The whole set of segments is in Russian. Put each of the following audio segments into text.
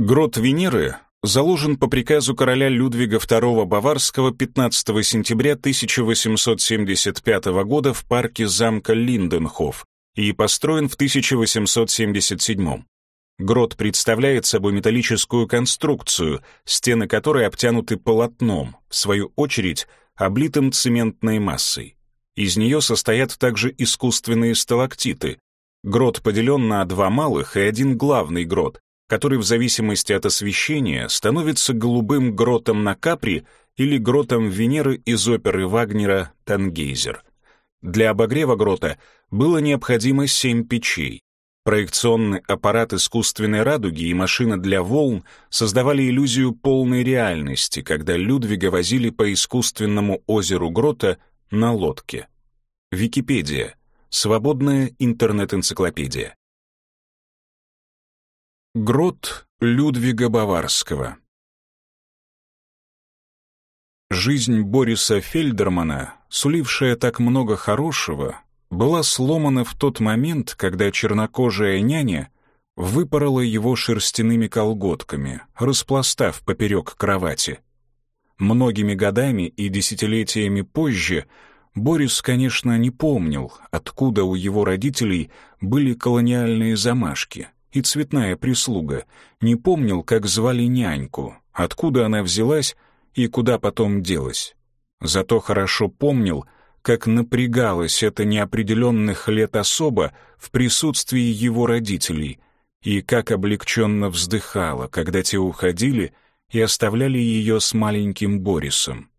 Грот Венеры заложен по приказу короля Людвига II Баварского 15 сентября 1875 года в парке замка Линденхоф и построен в 1877. Грот представляет собой металлическую конструкцию, стены которой обтянуты полотном, в свою очередь облитым цементной массой. Из нее состоят также искусственные сталактиты. Грот поделен на два малых и один главный грот, который в зависимости от освещения становится голубым гротом на Капри или гротом Венеры из оперы Вагнера «Тангейзер». Для обогрева грота было необходимо семь печей. Проекционный аппарат искусственной радуги и машина для волн создавали иллюзию полной реальности, когда Людвига возили по искусственному озеру Грота на лодке. Википедия. Свободная интернет-энциклопедия. Грот Людвига Баварского Жизнь Бориса Фельдермана, сулившая так много хорошего, была сломана в тот момент, когда чернокожая няня выпорола его шерстяными колготками, распластав поперек кровати. Многими годами и десятилетиями позже Борис, конечно, не помнил, откуда у его родителей были колониальные замашки — и цветная прислуга, не помнил, как звали няньку, откуда она взялась и куда потом делась. Зато хорошо помнил, как напрягалась эта неопределенных лет особа в присутствии его родителей и как облегченно вздыхала, когда те уходили и оставляли ее с маленьким Борисом.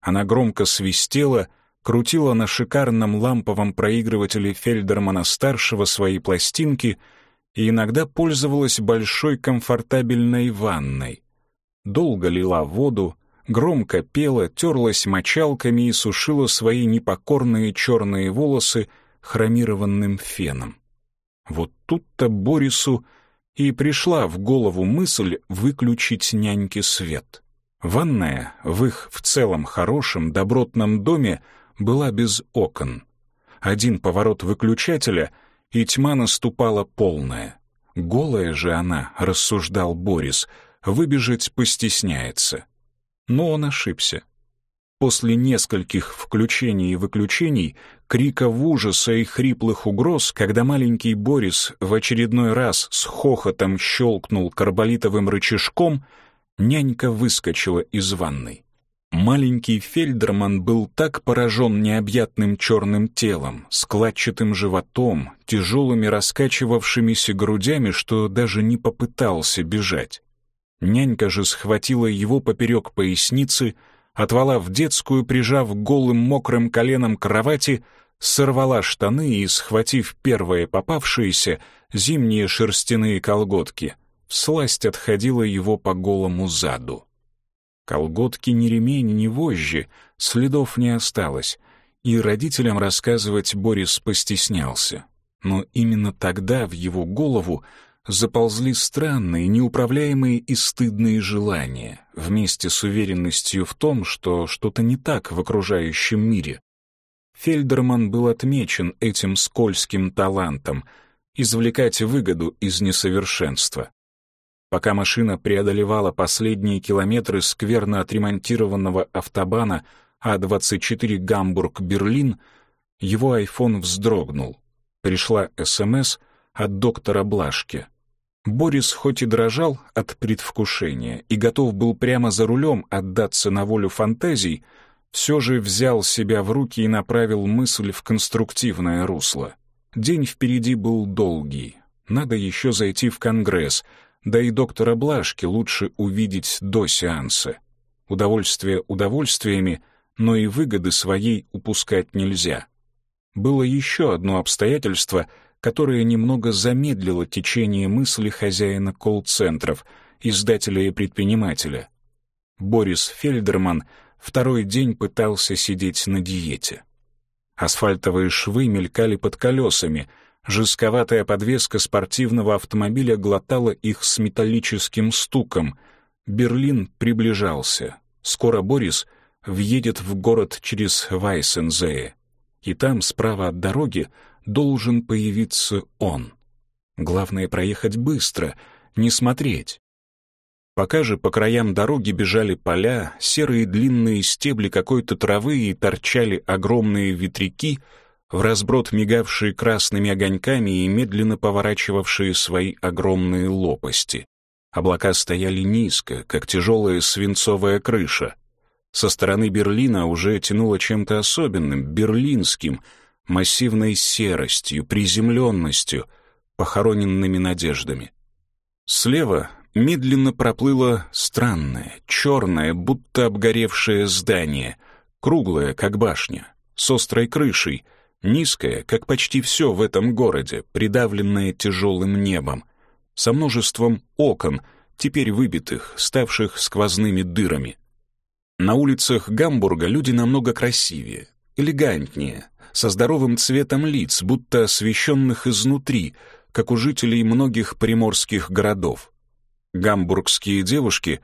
Она громко свистела, крутила на шикарном ламповом проигрывателе Фельдермана-старшего свои пластинки — и иногда пользовалась большой комфортабельной ванной. Долго лила воду, громко пела, терлась мочалками и сушила свои непокорные черные волосы хромированным феном. Вот тут-то Борису и пришла в голову мысль выключить няньке свет. Ванная в их в целом хорошем добротном доме была без окон. Один поворот выключателя — и тьма наступала полная. Голая же она, рассуждал Борис, выбежать постесняется. Но он ошибся. После нескольких включений и выключений, криков ужаса и хриплых угроз, когда маленький Борис в очередной раз с хохотом щелкнул карболитовым рычажком, нянька выскочила из ванной. Маленький Фельдерман был так поражен необъятным черным телом, складчатым животом, тяжелыми раскачивавшимися грудями, что даже не попытался бежать. Нянька же схватила его поперек поясницы, отвала в детскую, прижав голым мокрым коленом к кровати, сорвала штаны и, схватив первые попавшиеся, зимние шерстяные колготки, всласть отходила его по голому заду. Колготки ни ремень, ни вожжи, следов не осталось, и родителям рассказывать Борис постеснялся. Но именно тогда в его голову заползли странные, неуправляемые и стыдные желания, вместе с уверенностью в том, что что-то не так в окружающем мире. Фельдерман был отмечен этим скользким талантом — извлекать выгоду из несовершенства. Пока машина преодолевала последние километры скверно отремонтированного автобана А24 Гамбург-Берлин, его айфон вздрогнул. Пришла СМС от доктора Блашки. Борис хоть и дрожал от предвкушения и готов был прямо за рулем отдаться на волю фантазий, все же взял себя в руки и направил мысль в конструктивное русло. День впереди был долгий. Надо еще зайти в Конгресс — да и доктора Блашки лучше увидеть до сеанса. Удовольствие удовольствиями, но и выгоды своей упускать нельзя. Было еще одно обстоятельство, которое немного замедлило течение мысли хозяина колл-центров, издателя и предпринимателя. Борис Фельдерман второй день пытался сидеть на диете. Асфальтовые швы мелькали под колесами — Жестковатая подвеска спортивного автомобиля глотала их с металлическим стуком. Берлин приближался. Скоро Борис въедет в город через Вайсензее. И там, справа от дороги, должен появиться он. Главное — проехать быстро, не смотреть. Пока же по краям дороги бежали поля, серые длинные стебли какой-то травы и торчали огромные ветряки, в разброд мигавшие красными огоньками и медленно поворачивавшие свои огромные лопасти. Облака стояли низко, как тяжелая свинцовая крыша. Со стороны Берлина уже тянуло чем-то особенным, берлинским, массивной серостью, приземленностью, похороненными надеждами. Слева медленно проплыло странное, черное, будто обгоревшее здание, круглое, как башня, с острой крышей, низкое, как почти все в этом городе, придавленное тяжелым небом, со множеством окон, теперь выбитых, ставших сквозными дырами. На улицах Гамбурга люди намного красивее, элегантнее, со здоровым цветом лиц, будто освещенных изнутри, как у жителей многих приморских городов. Гамбургские девушки,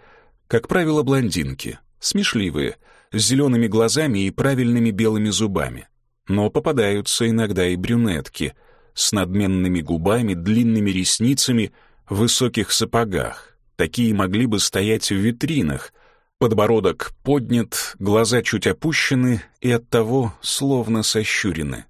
как правило, блондинки, смешливые, с зелеными глазами и правильными белыми зубами. Но попадаются иногда и брюнетки с надменными губами, длинными ресницами, в высоких сапогах. Такие могли бы стоять в витринах, подбородок поднят, глаза чуть опущены и оттого словно сощурены.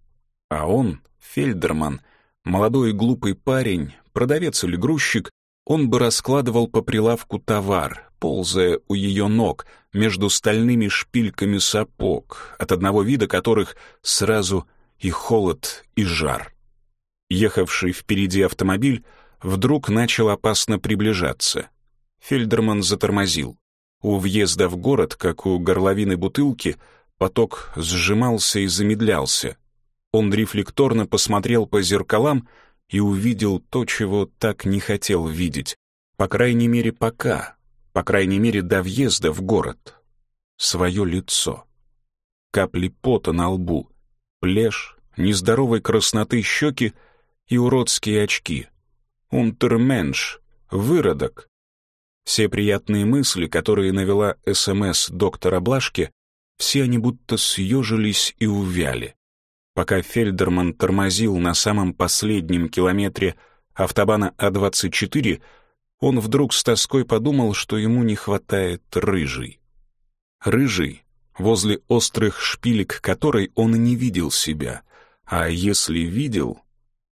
А он, Фельдерман, молодой и глупый парень, продавец или грузчик, он бы раскладывал по прилавку товар, ползая у ее ног между стальными шпильками сапог, от одного вида которых сразу и холод, и жар. Ехавший впереди автомобиль вдруг начал опасно приближаться. Фельдерман затормозил. У въезда в город, как у горловины бутылки, поток сжимался и замедлялся. Он рефлекторно посмотрел по зеркалам и увидел то, чего так не хотел видеть. По крайней мере, пока. По крайней мере, до въезда в город. Свое лицо. Капли пота на лбу, плешь, нездоровой красноты щеки и уродские очки. Унтерменш, выродок. Все приятные мысли, которые навела СМС доктора Блашки, все они будто съежились и увяли. Пока Фельдерман тормозил на самом последнем километре автобана А-24, он вдруг с тоской подумал, что ему не хватает рыжий. Рыжий, возле острых шпилек которой он не видел себя, а если видел,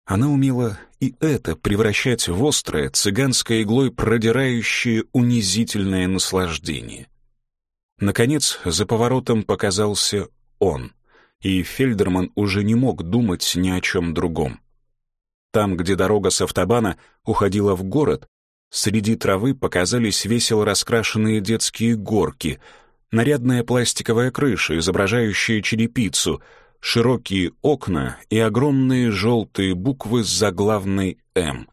она умела и это превращать в острое, цыганской иглой продирающее унизительное наслаждение. Наконец, за поворотом показался он — и Фельдерман уже не мог думать ни о чем другом. Там, где дорога с автобана уходила в город, среди травы показались весело раскрашенные детские горки, нарядная пластиковая крыша, изображающая черепицу, широкие окна и огромные желтые буквы с заглавной «М».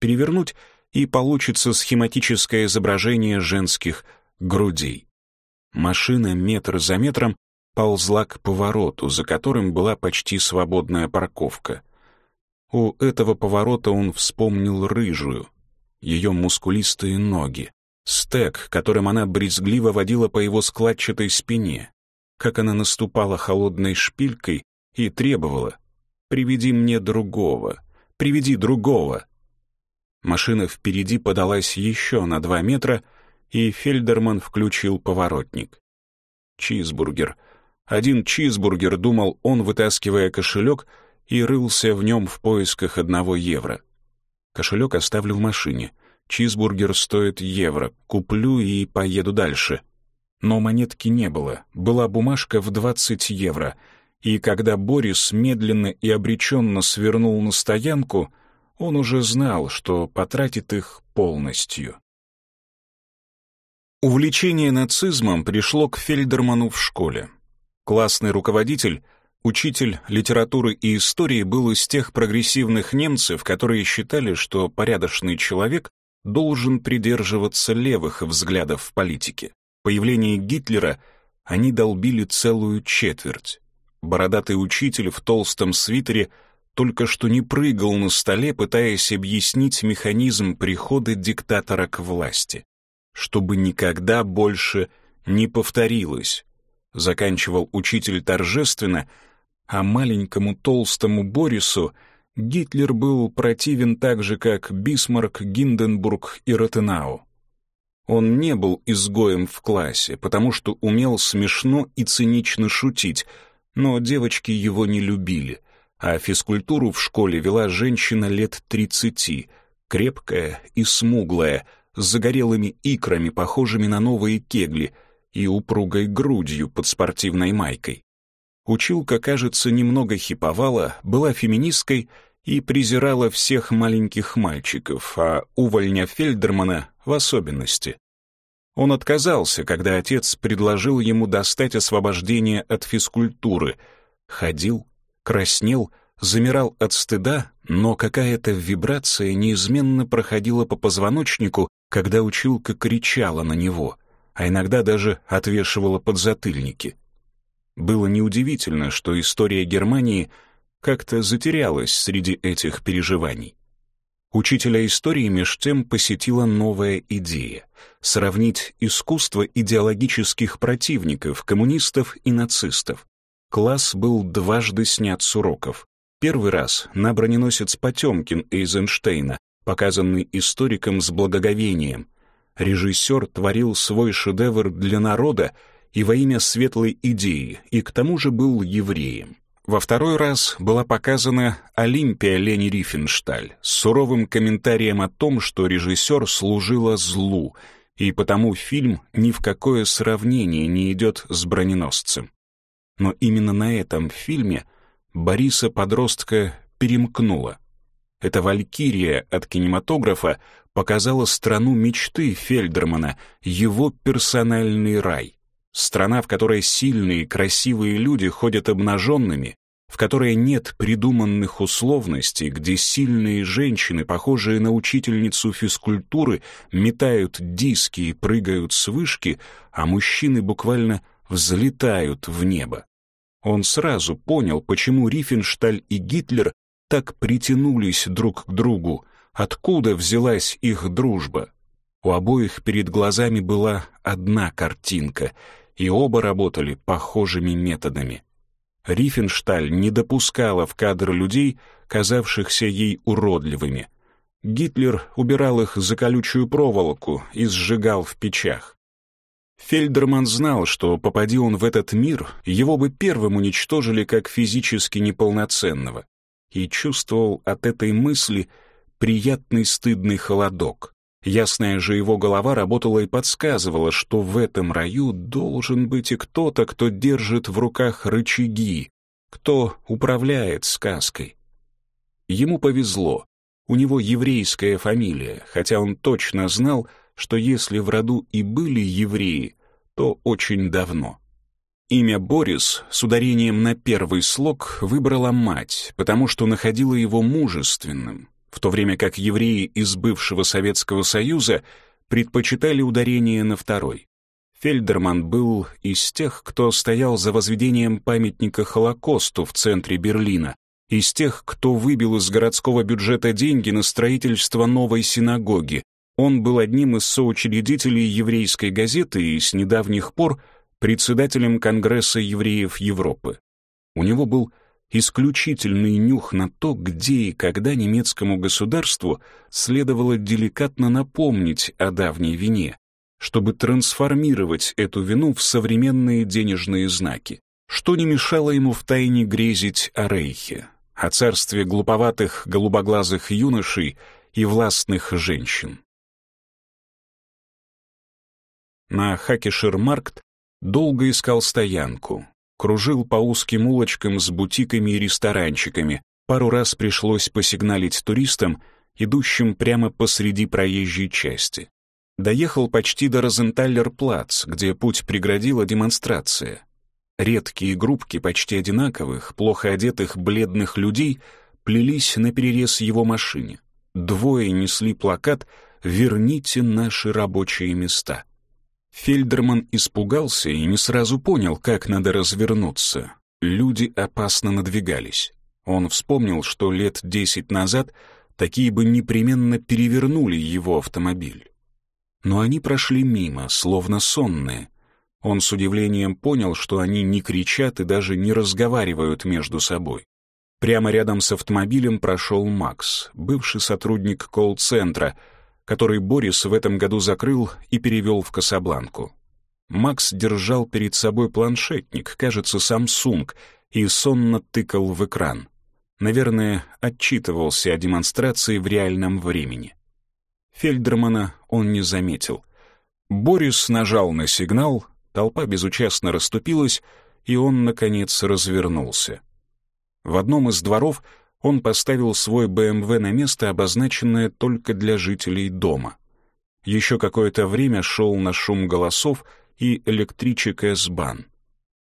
Перевернуть, и получится схематическое изображение женских грудей. Машина метр за метром ползла к повороту, за которым была почти свободная парковка. У этого поворота он вспомнил рыжую, ее мускулистые ноги, стек, которым она брезгливо водила по его складчатой спине, как она наступала холодной шпилькой и требовала «Приведи мне другого, приведи другого». Машина впереди подалась еще на два метра, и Фельдерман включил поворотник. Чизбургер — один чизбургер, думал он, вытаскивая кошелек, и рылся в нем в поисках одного евро. Кошелек оставлю в машине. Чизбургер стоит евро. Куплю и поеду дальше. Но монетки не было. Была бумажка в 20 евро. И когда Борис медленно и обреченно свернул на стоянку, он уже знал, что потратит их полностью. Увлечение нацизмом пришло к Фельдерману в школе. Классный руководитель, учитель литературы и истории был из тех прогрессивных немцев, которые считали, что порядочный человек должен придерживаться левых взглядов в политике. Появление Гитлера они долбили целую четверть. Бородатый учитель в толстом свитере только что не прыгал на столе, пытаясь объяснить механизм прихода диктатора к власти. Чтобы никогда больше не повторилось, заканчивал учитель торжественно, а маленькому толстому Борису Гитлер был противен так же, как Бисмарк, Гинденбург и Ротенау. Он не был изгоем в классе, потому что умел смешно и цинично шутить, но девочки его не любили, а физкультуру в школе вела женщина лет тридцати, крепкая и смуглая, с загорелыми икрами, похожими на новые кегли, и упругой грудью под спортивной майкой. Училка, кажется, немного хиповала, была феминисткой и презирала всех маленьких мальчиков, а увольня Фельдермана в особенности. Он отказался, когда отец предложил ему достать освобождение от физкультуры. Ходил, краснел, замирал от стыда, но какая-то вибрация неизменно проходила по позвоночнику, когда училка кричала на него, а иногда даже отвешивала подзатыльники. Было неудивительно, что история Германии как-то затерялась среди этих переживаний. Учителя истории меж тем посетила новая идея — сравнить искусство идеологических противников, коммунистов и нацистов. Класс был дважды снят с уроков. Первый раз на броненосец Потемкин Эйзенштейна, показанный историком с благоговением. Режиссер творил свой шедевр для народа и во имя светлой идеи, и к тому же был евреем. Во второй раз была показана «Олимпия» Лени Рифеншталь с суровым комментарием о том, что режиссер служила злу, и потому фильм ни в какое сравнение не идет с броненосцем. Но именно на этом фильме Бориса-подростка перемкнуло. Эта валькирия от кинематографа показала страну мечты Фельдермана, его персональный рай. Страна, в которой сильные, красивые люди ходят обнаженными, в которой нет придуманных условностей, где сильные женщины, похожие на учительницу физкультуры, метают диски и прыгают с вышки, а мужчины буквально взлетают в небо. Он сразу понял, почему Рифеншталь и Гитлер так притянулись друг к другу, откуда взялась их дружба. У обоих перед глазами была одна картинка, и оба работали похожими методами. Рифеншталь не допускала в кадр людей, казавшихся ей уродливыми. Гитлер убирал их за колючую проволоку и сжигал в печах. Фельдерман знал, что, попади он в этот мир, его бы первым уничтожили как физически неполноценного, и чувствовал от этой мысли приятный стыдный холодок. Ясная же его голова работала и подсказывала, что в этом раю должен быть и кто-то, кто держит в руках рычаги, кто управляет сказкой. Ему повезло. У него еврейская фамилия, хотя он точно знал, что если в роду и были евреи, то очень давно. Имя Борис с ударением на первый слог выбрала мать, потому что находила его мужественным, в то время как евреи из бывшего Советского Союза предпочитали ударение на второй. Фельдерман был из тех, кто стоял за возведением памятника Холокосту в центре Берлина, из тех, кто выбил из городского бюджета деньги на строительство новой синагоги. Он был одним из соучредителей еврейской газеты и с недавних пор председателем Конгресса евреев Европы. У него был исключительный нюх на то, где и когда немецкому государству следовало деликатно напомнить о давней вине, чтобы трансформировать эту вину в современные денежные знаки, что не мешало ему втайне грезить о Рейхе, о царстве глуповатых голубоглазых юношей и властных женщин. На Хакешермаркт долго искал стоянку, кружил по узким улочкам с бутиками и ресторанчиками. Пару раз пришлось посигналить туристам, идущим прямо посреди проезжей части. Доехал почти до Розенталлер-плац, где путь преградила демонстрация. Редкие группки почти одинаковых, плохо одетых бледных людей плелись на перерез его машине. Двое несли плакат «Верните наши рабочие места». Фельдерман испугался и не сразу понял, как надо развернуться. Люди опасно надвигались. Он вспомнил, что лет десять назад такие бы непременно перевернули его автомобиль. Но они прошли мимо, словно сонные. Он с удивлением понял, что они не кричат и даже не разговаривают между собой. Прямо рядом с автомобилем прошел Макс, бывший сотрудник колл-центра, который Борис в этом году закрыл и перевел в Касабланку. Макс держал перед собой планшетник, кажется, Samsung, и сонно тыкал в экран. Наверное, отчитывался о демонстрации в реальном времени. Фельдермана он не заметил. Борис нажал на сигнал, толпа безучастно расступилась, и он, наконец, развернулся. В одном из дворов он поставил свой БМВ на место, обозначенное только для жителей дома. Еще какое-то время шел на шум голосов и электричек С-бан.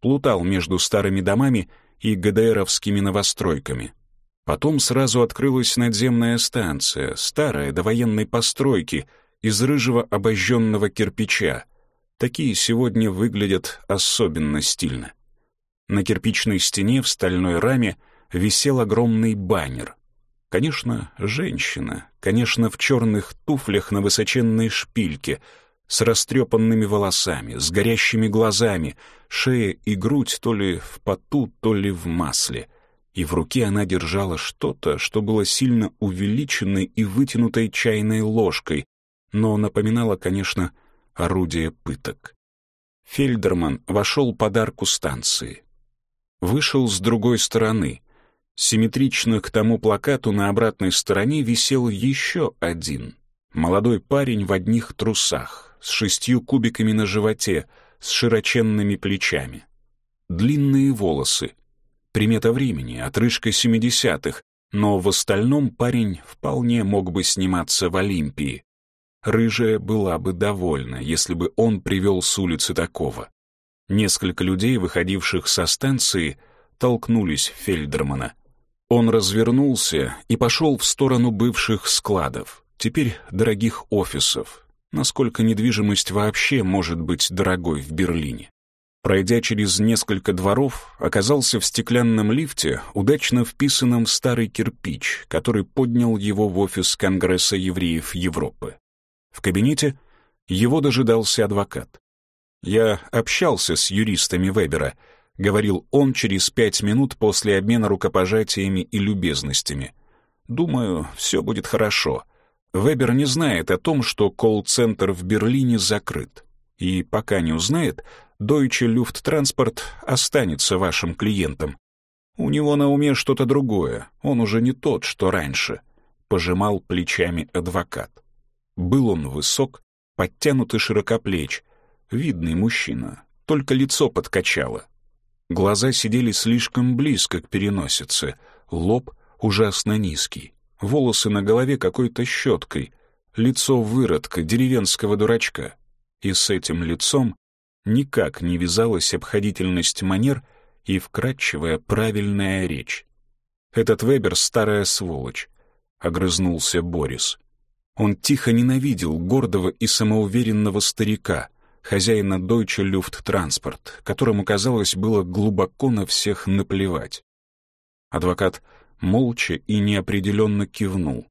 Плутал между старыми домами и ГДРовскими новостройками. Потом сразу открылась надземная станция, старая, до военной постройки, из рыжего обожженного кирпича. Такие сегодня выглядят особенно стильно. На кирпичной стене в стальной раме висел огромный баннер. Конечно, женщина, конечно, в черных туфлях на высоченной шпильке, с растрепанными волосами, с горящими глазами, шея и грудь то ли в поту, то ли в масле. И в руке она держала что-то, что было сильно увеличенной и вытянутой чайной ложкой, но напоминало, конечно, орудие пыток. Фельдерман вошел под арку станции. Вышел с другой стороны. Симметрично к тому плакату на обратной стороне висел еще один. Молодой парень в одних трусах, с шестью кубиками на животе, с широченными плечами. Длинные волосы. Примета времени, отрыжка семидесятых, но в остальном парень вполне мог бы сниматься в Олимпии. Рыжая была бы довольна, если бы он привел с улицы такого. Несколько людей, выходивших со станции, толкнулись Фельдермана. Он развернулся и пошел в сторону бывших складов, теперь дорогих офисов, насколько недвижимость вообще может быть дорогой в Берлине. Пройдя через несколько дворов, оказался в стеклянном лифте, удачно вписанном в старый кирпич, который поднял его в офис Конгресса евреев Европы. В кабинете его дожидался адвокат. «Я общался с юристами Вебера», — говорил он через пять минут после обмена рукопожатиями и любезностями. «Думаю, все будет хорошо. Вебер не знает о том, что колл-центр в Берлине закрыт. И пока не узнает, Deutsche Lufttransport останется вашим клиентом. У него на уме что-то другое, он уже не тот, что раньше. Пожимал плечами адвокат. Был он высок, подтянут и широкоплеч, видный мужчина, только лицо подкачало. Глаза сидели слишком близко к переносице, лоб ужасно низкий волосы на голове какой-то щеткой, лицо выродка, деревенского дурачка. И с этим лицом никак не вязалась обходительность манер и вкрадчивая правильная речь. «Этот Вебер — старая сволочь», — огрызнулся Борис. Он тихо ненавидел гордого и самоуверенного старика, хозяина Deutsche Lufttransport, которому, казалось, было глубоко на всех наплевать. Адвокат молча и неопределенно кивнул.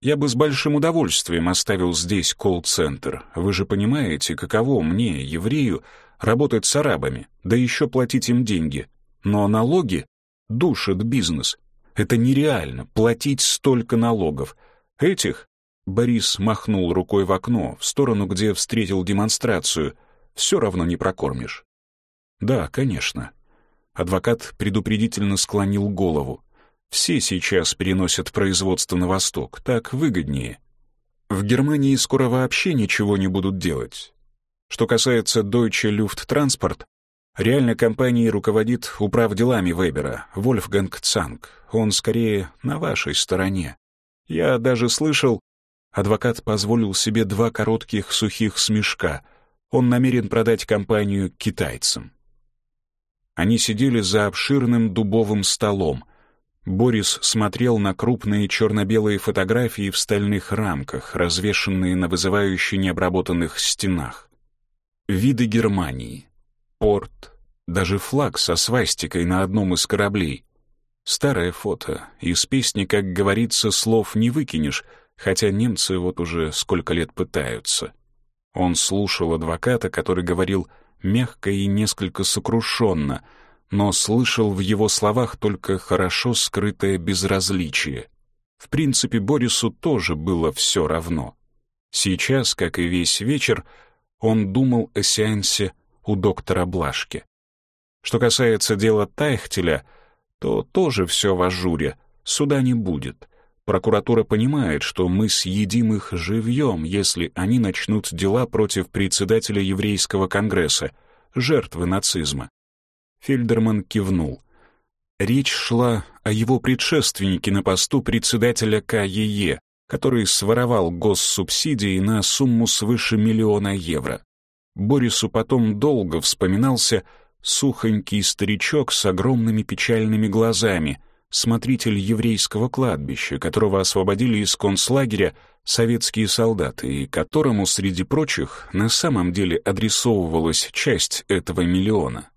«Я бы с большим удовольствием оставил здесь колл-центр. Вы же понимаете, каково мне, еврею, работать с арабами, да еще платить им деньги. Но налоги душат бизнес. Это нереально, платить столько налогов. Этих...» Борис махнул рукой в окно, в сторону, где встретил демонстрацию. «Все равно не прокормишь». «Да, конечно». Адвокат предупредительно склонил голову. Все сейчас переносят производство на восток, так выгоднее. В Германии скоро вообще ничего не будут делать. Что касается Deutsche Lufttransport, реально компанией руководит управ делами Вебера, Вольфганг Цанг. Он скорее на вашей стороне. Я даже слышал... Адвокат позволил себе два коротких сухих смешка. Он намерен продать компанию китайцам. Они сидели за обширным дубовым столом, Борис смотрел на крупные черно-белые фотографии в стальных рамках, развешанные на вызывающе необработанных стенах. Виды Германии, порт, даже флаг со свастикой на одном из кораблей. Старое фото, из песни, как говорится, слов не выкинешь, хотя немцы вот уже сколько лет пытаются. Он слушал адвоката, который говорил мягко и несколько сокрушенно — но слышал в его словах только хорошо скрытое безразличие. В принципе, Борису тоже было все равно. Сейчас, как и весь вечер, он думал о сеансе у доктора Блашки. Что касается дела Тайхтеля, то тоже все в ажуре, суда не будет. Прокуратура понимает, что мы съедим их живьем, если они начнут дела против председателя еврейского конгресса, жертвы нацизма. Фельдерман кивнул. Речь шла о его предшественнике на посту председателя КЕЕ, который своровал госсубсидии на сумму свыше миллиона евро. Борису потом долго вспоминался сухонький старичок с огромными печальными глазами, смотритель еврейского кладбища, которого освободили из концлагеря советские солдаты, и которому, среди прочих, на самом деле адресовывалась часть этого миллиона.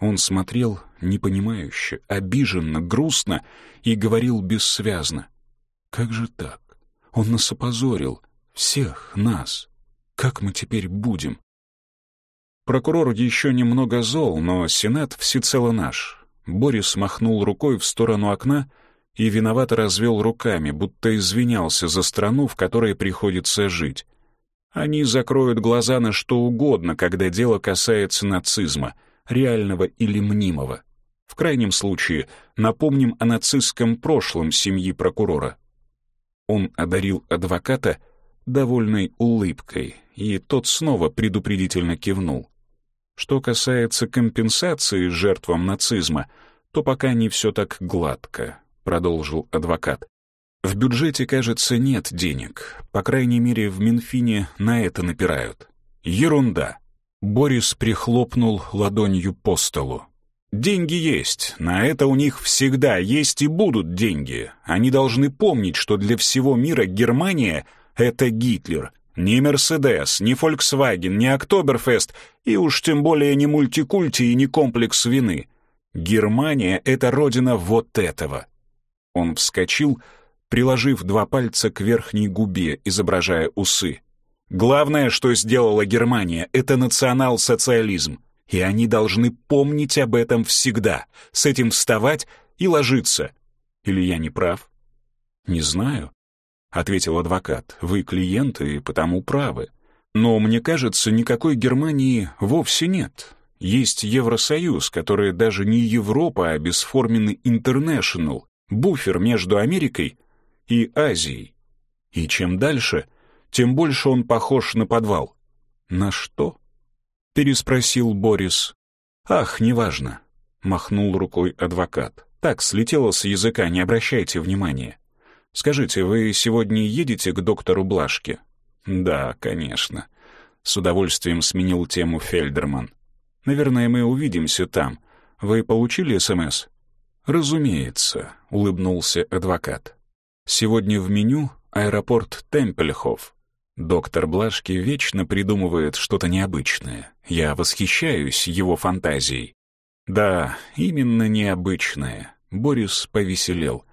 Он смотрел непонимающе, обиженно, грустно и говорил бессвязно. «Как же так? Он нас опозорил, всех нас. Как мы теперь будем?» Прокурор еще немного зол, но Сенат всецело наш. Борис махнул рукой в сторону окна и виновато развел руками, будто извинялся за страну, в которой приходится жить. Они закроют глаза на что угодно, когда дело касается нацизма, реального или мнимого. В крайнем случае, напомним о нацистском прошлом семьи прокурора. Он одарил адвоката довольной улыбкой, и тот снова предупредительно кивнул. Что касается компенсации жертвам нацизма, то пока не все так гладко, продолжил адвокат. В бюджете, кажется, нет денег. По крайней мере, в Минфине на это напирают. Ерунда. Борис прихлопнул ладонью по столу. Деньги есть, на это у них всегда есть и будут деньги. Они должны помнить, что для всего мира Германия — это Гитлер. Ни Мерседес, ни Фольксваген, ни Октоберфест, и уж тем более не мультикульти и не комплекс вины. Германия — это родина вот этого. Он вскочил, приложив два пальца к верхней губе, изображая усы. Главное, что сделала Германия, это национал-социализм и они должны помнить об этом всегда, с этим вставать и ложиться. Или я не прав? Не знаю, ответил адвокат. Вы клиенты и потому правы. Но мне кажется, никакой Германии вовсе нет. Есть Евросоюз, который даже не Европа, а бесформенный интернешнл, буфер между Америкой и Азией. И чем дальше, тем больше он похож на подвал. На что? — переспросил Борис. «Ах, неважно», — махнул рукой адвокат. «Так, слетело с языка, не обращайте внимания. Скажите, вы сегодня едете к доктору Блашке?» «Да, конечно», — с удовольствием сменил тему Фельдерман. «Наверное, мы увидимся там. Вы получили СМС?» «Разумеется», — улыбнулся адвокат. «Сегодня в меню аэропорт Темпельхоф. Доктор Блашки вечно придумывает что-то необычное. Я восхищаюсь его фантазией. Да, именно необычное. Борис повеселел.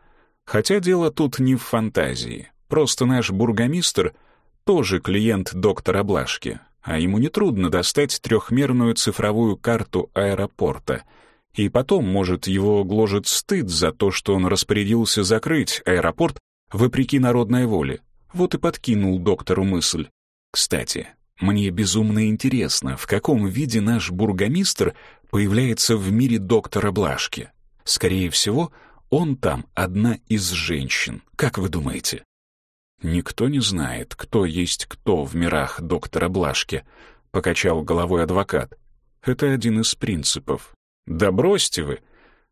Хотя дело тут не в фантазии. Просто наш бургомистр тоже клиент доктора Блашки, а ему нетрудно достать трехмерную цифровую карту аэропорта. И потом, может, его гложет стыд за то, что он распорядился закрыть аэропорт вопреки народной воле. Вот и подкинул доктору мысль. Кстати, мне безумно интересно, в каком виде наш бургомистр появляется в мире доктора Блашки. Скорее всего, он там одна из женщин. Как вы думаете? Никто не знает, кто есть кто в мирах доктора Блашки, покачал головой адвокат. Это один из принципов. Да бросьте вы.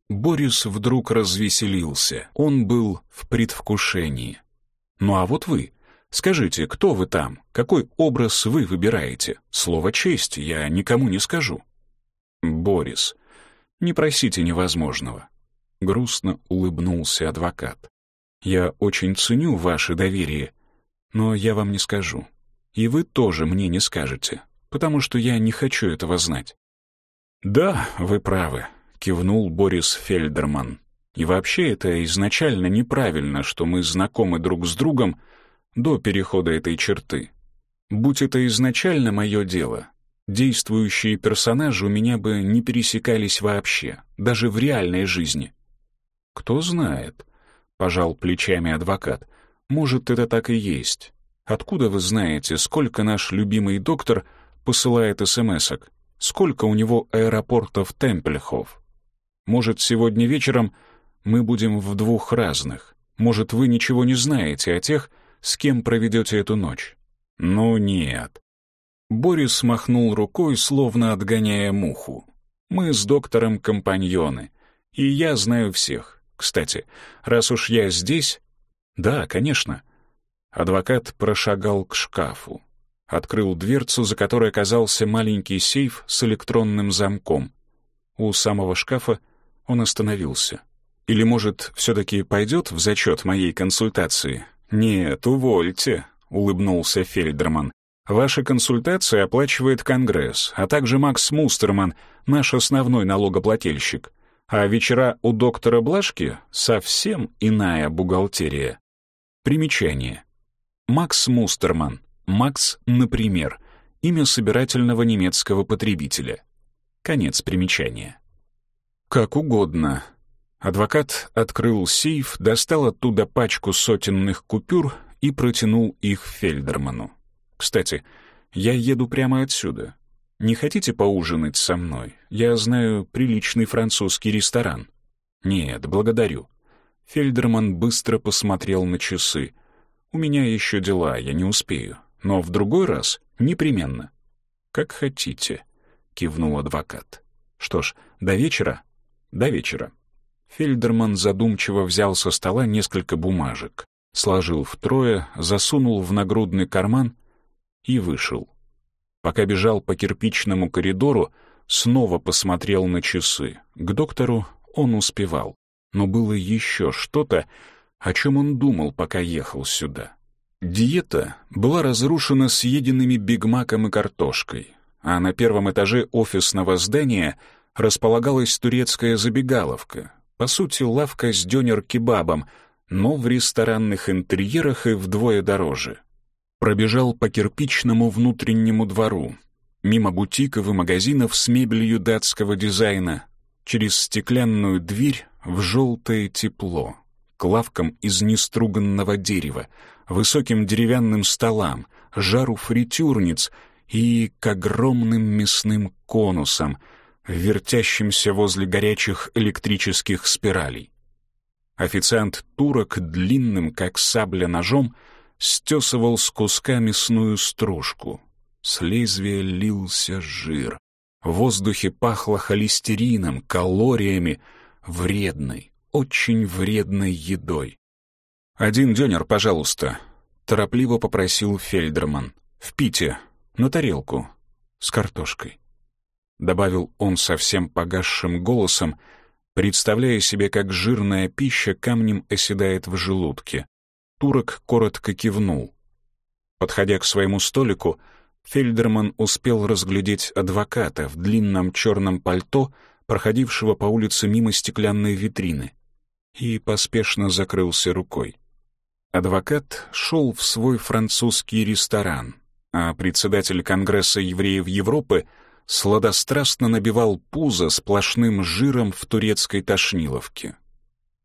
Борис вдруг развеселился. Он был в предвкушении. Ну а вот вы, скажите, кто вы там? Какой образ вы выбираете? Слово честь я никому не скажу. Борис, не просите невозможного. Грустно улыбнулся адвокат. Я очень ценю ваше доверие, но я вам не скажу. И вы тоже мне не скажете, потому что я не хочу этого знать. Да, вы правы, кивнул Борис Фельдерман. И вообще это изначально неправильно, что мы знакомы друг с другом до перехода этой черты. Будь это изначально мое дело, действующие персонажи у меня бы не пересекались вообще, даже в реальной жизни. Кто знает, пожал плечами адвокат. Может, это так и есть. Откуда вы знаете, сколько наш любимый доктор посылает смс-ок? Сколько у него аэропортов Темпельхов? Может, сегодня вечером мы будем в двух разных. Может, вы ничего не знаете о тех, с кем проведете эту ночь? Ну нет. Борис махнул рукой, словно отгоняя муху. Мы с доктором компаньоны, и я знаю всех. Кстати, раз уж я здесь... Да, конечно. Адвокат прошагал к шкафу. Открыл дверцу, за которой оказался маленький сейф с электронным замком. У самого шкафа он остановился. Или, может, все-таки пойдет в зачет моей консультации? «Нет, увольте», — улыбнулся Фельдерман. «Ваша консультация оплачивает Конгресс, а также Макс Мустерман, наш основной налогоплательщик. А вечера у доктора Блашки совсем иная бухгалтерия». Примечание. Макс Мустерман. Макс, например. Имя собирательного немецкого потребителя. Конец примечания. Как угодно. Адвокат открыл сейф, достал оттуда пачку сотенных купюр и протянул их Фельдерману. «Кстати, я еду прямо отсюда. Не хотите поужинать со мной? Я знаю приличный французский ресторан». «Нет, благодарю». Фельдерман быстро посмотрел на часы. «У меня еще дела, я не успею. Но в другой раз непременно». «Как хотите», — кивнул адвокат. «Что ж, до вечера?» До вечера. Фельдерман задумчиво взял со стола несколько бумажек, сложил втрое, засунул в нагрудный карман и вышел. Пока бежал по кирпичному коридору, снова посмотрел на часы. К доктору он успевал. Но было еще что-то, о чем он думал, пока ехал сюда. Диета была разрушена съеденными бигмаком и картошкой, а на первом этаже офисного здания — располагалась турецкая забегаловка, по сути, лавка с дёнер-кебабом, но в ресторанных интерьерах и вдвое дороже. Пробежал по кирпичному внутреннему двору, мимо бутиков и магазинов с мебелью датского дизайна, через стеклянную дверь в желтое тепло, к лавкам из неструганного дерева, высоким деревянным столам, жару фритюрниц и к огромным мясным конусам — вертящимся возле горячих электрических спиралей. Официант турок длинным, как сабля, ножом стесывал с куска мясную стружку. С лезвия лился жир. В воздухе пахло холестерином, калориями, вредной, очень вредной едой. «Один дёнер, пожалуйста», — торопливо попросил Фельдерман. «В пите, на тарелку, с картошкой». — добавил он совсем погасшим голосом, представляя себе, как жирная пища камнем оседает в желудке. Турок коротко кивнул. Подходя к своему столику, Фельдерман успел разглядеть адвоката в длинном черном пальто, проходившего по улице мимо стеклянной витрины, и поспешно закрылся рукой. Адвокат шел в свой французский ресторан, а председатель Конгресса евреев Европы — сладострастно набивал пузо сплошным жиром в турецкой тошниловке.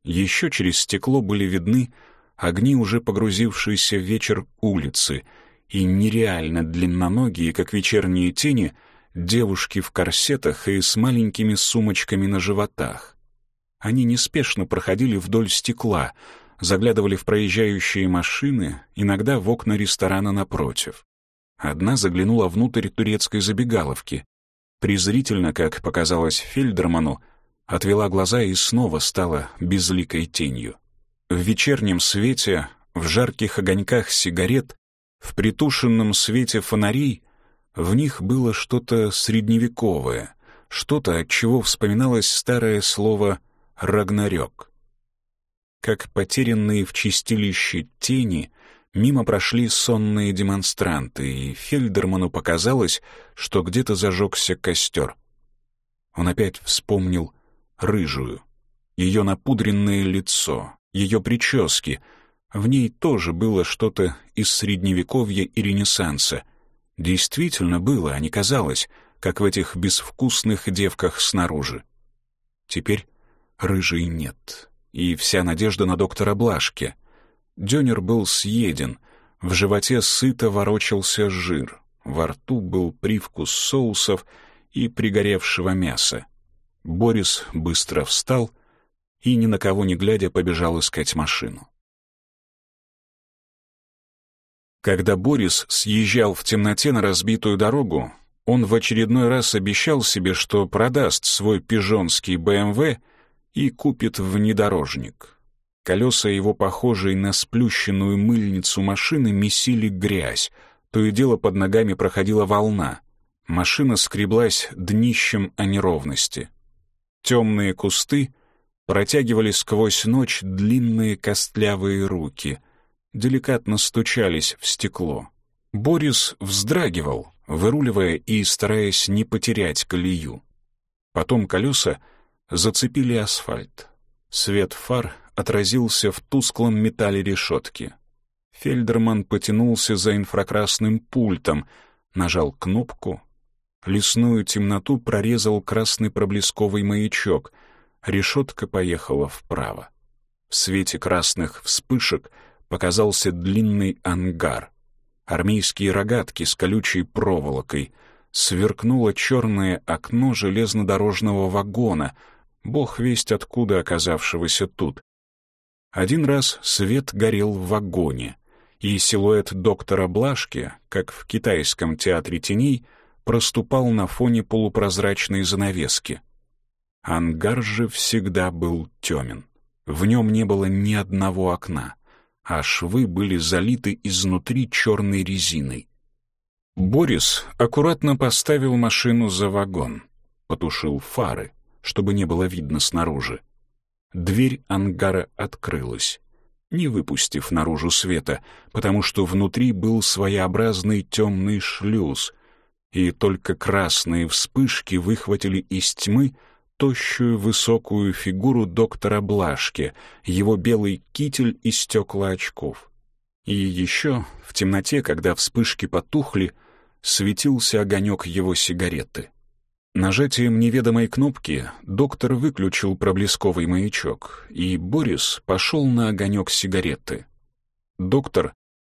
Еще через стекло были видны огни уже погрузившейся в вечер улицы и нереально длинноногие, как вечерние тени, девушки в корсетах и с маленькими сумочками на животах. Они неспешно проходили вдоль стекла, заглядывали в проезжающие машины, иногда в окна ресторана напротив. Одна заглянула внутрь турецкой забегаловки, презрительно, как показалось Фельдерману, отвела глаза и снова стала безликой тенью. В вечернем свете, в жарких огоньках сигарет, в притушенном свете фонарей в них было что-то средневековое, что-то, от чего вспоминалось старое слово «рагнарёк». Как потерянные в чистилище тени — Мимо прошли сонные демонстранты, и Фельдерману показалось, что где-то зажегся костер. Он опять вспомнил рыжую, ее напудренное лицо, ее прически. В ней тоже было что-то из Средневековья и Ренессанса. Действительно было, а не казалось, как в этих безвкусных девках снаружи. Теперь рыжей нет, и вся надежда на доктора Блашке — Дёнер был съеден, В животе сыто ворочался жир, во рту был привкус соусов и пригоревшего мяса. Борис быстро встал и, ни на кого не глядя, побежал искать машину. Когда Борис съезжал в темноте на разбитую дорогу, он в очередной раз обещал себе, что продаст свой пижонский БМВ и купит внедорожник. Колеса его, похожие на сплющенную мыльницу машины, месили грязь, то и дело под ногами проходила волна. Машина скреблась днищем о неровности. Темные кусты протягивали сквозь ночь длинные костлявые руки, деликатно стучались в стекло. Борис вздрагивал, выруливая и стараясь не потерять колею. Потом колеса зацепили асфальт. Свет фар отразился в тусклом металле решетки. Фельдерман потянулся за инфракрасным пультом, нажал кнопку. Лесную темноту прорезал красный проблесковый маячок. Решетка поехала вправо. В свете красных вспышек показался длинный ангар. Армейские рогатки с колючей проволокой. Сверкнуло черное окно железнодорожного вагона, бог весть откуда оказавшегося тут. Один раз свет горел в вагоне, и силуэт доктора Блашки, как в китайском театре теней, проступал на фоне полупрозрачной занавески. Ангар же всегда был темен. В нем не было ни одного окна, а швы были залиты изнутри черной резиной. Борис аккуратно поставил машину за вагон, потушил фары, чтобы не было видно снаружи. Дверь ангара открылась, не выпустив наружу света, потому что внутри был своеобразный темный шлюз, и только красные вспышки выхватили из тьмы тощую высокую фигуру доктора Блашки, его белый китель и стекла очков. И еще в темноте, когда вспышки потухли, светился огонек его сигареты. Нажатием неведомой кнопки доктор выключил проблесковый маячок, и Борис пошел на огонек сигареты. Доктор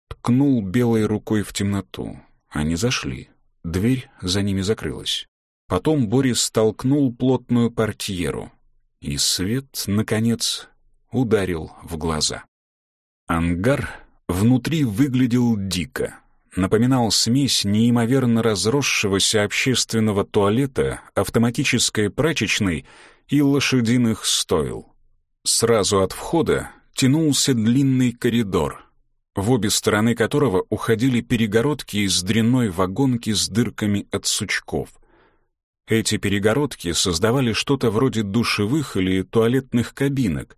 ткнул белой рукой в темноту. Они зашли. Дверь за ними закрылась. Потом Борис толкнул плотную портьеру, и свет, наконец, ударил в глаза. Ангар внутри выглядел дико напоминал смесь неимоверно разросшегося общественного туалета, автоматической прачечной и лошадиных стойл. Сразу от входа тянулся длинный коридор, в обе стороны которого уходили перегородки из дрянной вагонки с дырками от сучков. Эти перегородки создавали что-то вроде душевых или туалетных кабинок,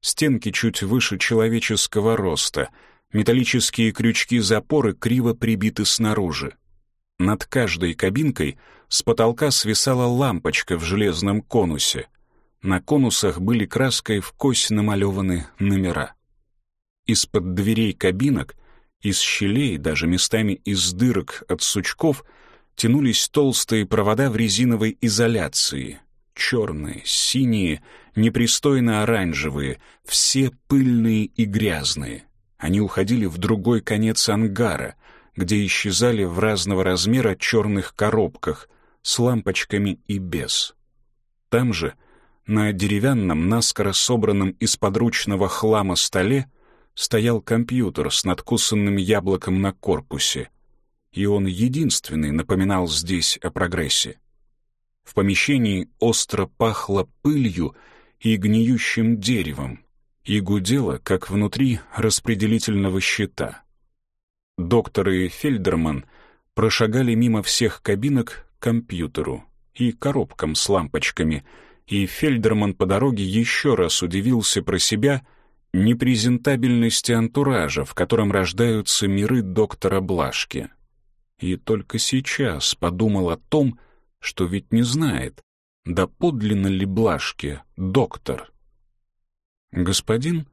стенки чуть выше человеческого роста — Металлические крючки-запоры криво прибиты снаружи. Над каждой кабинкой с потолка свисала лампочка в железном конусе. На конусах были краской в кость намалеваны номера. Из-под дверей кабинок, из щелей, даже местами из дырок от сучков, тянулись толстые провода в резиновой изоляции. Черные, синие, непристойно оранжевые, все пыльные и грязные. Они уходили в другой конец ангара, где исчезали в разного размера черных коробках с лампочками и без. Там же, на деревянном, наскоро собранном из подручного хлама столе, стоял компьютер с надкусанным яблоком на корпусе, и он единственный напоминал здесь о прогрессе. В помещении остро пахло пылью и гниющим деревом, и гудела, как внутри распределительного щита. Доктор и Фельдерман прошагали мимо всех кабинок к компьютеру и коробкам с лампочками, и Фельдерман по дороге еще раз удивился про себя непрезентабельности антуража, в котором рождаются миры доктора Блашки. И только сейчас подумал о том, что ведь не знает, да подлинно ли Блашки доктор. «Господин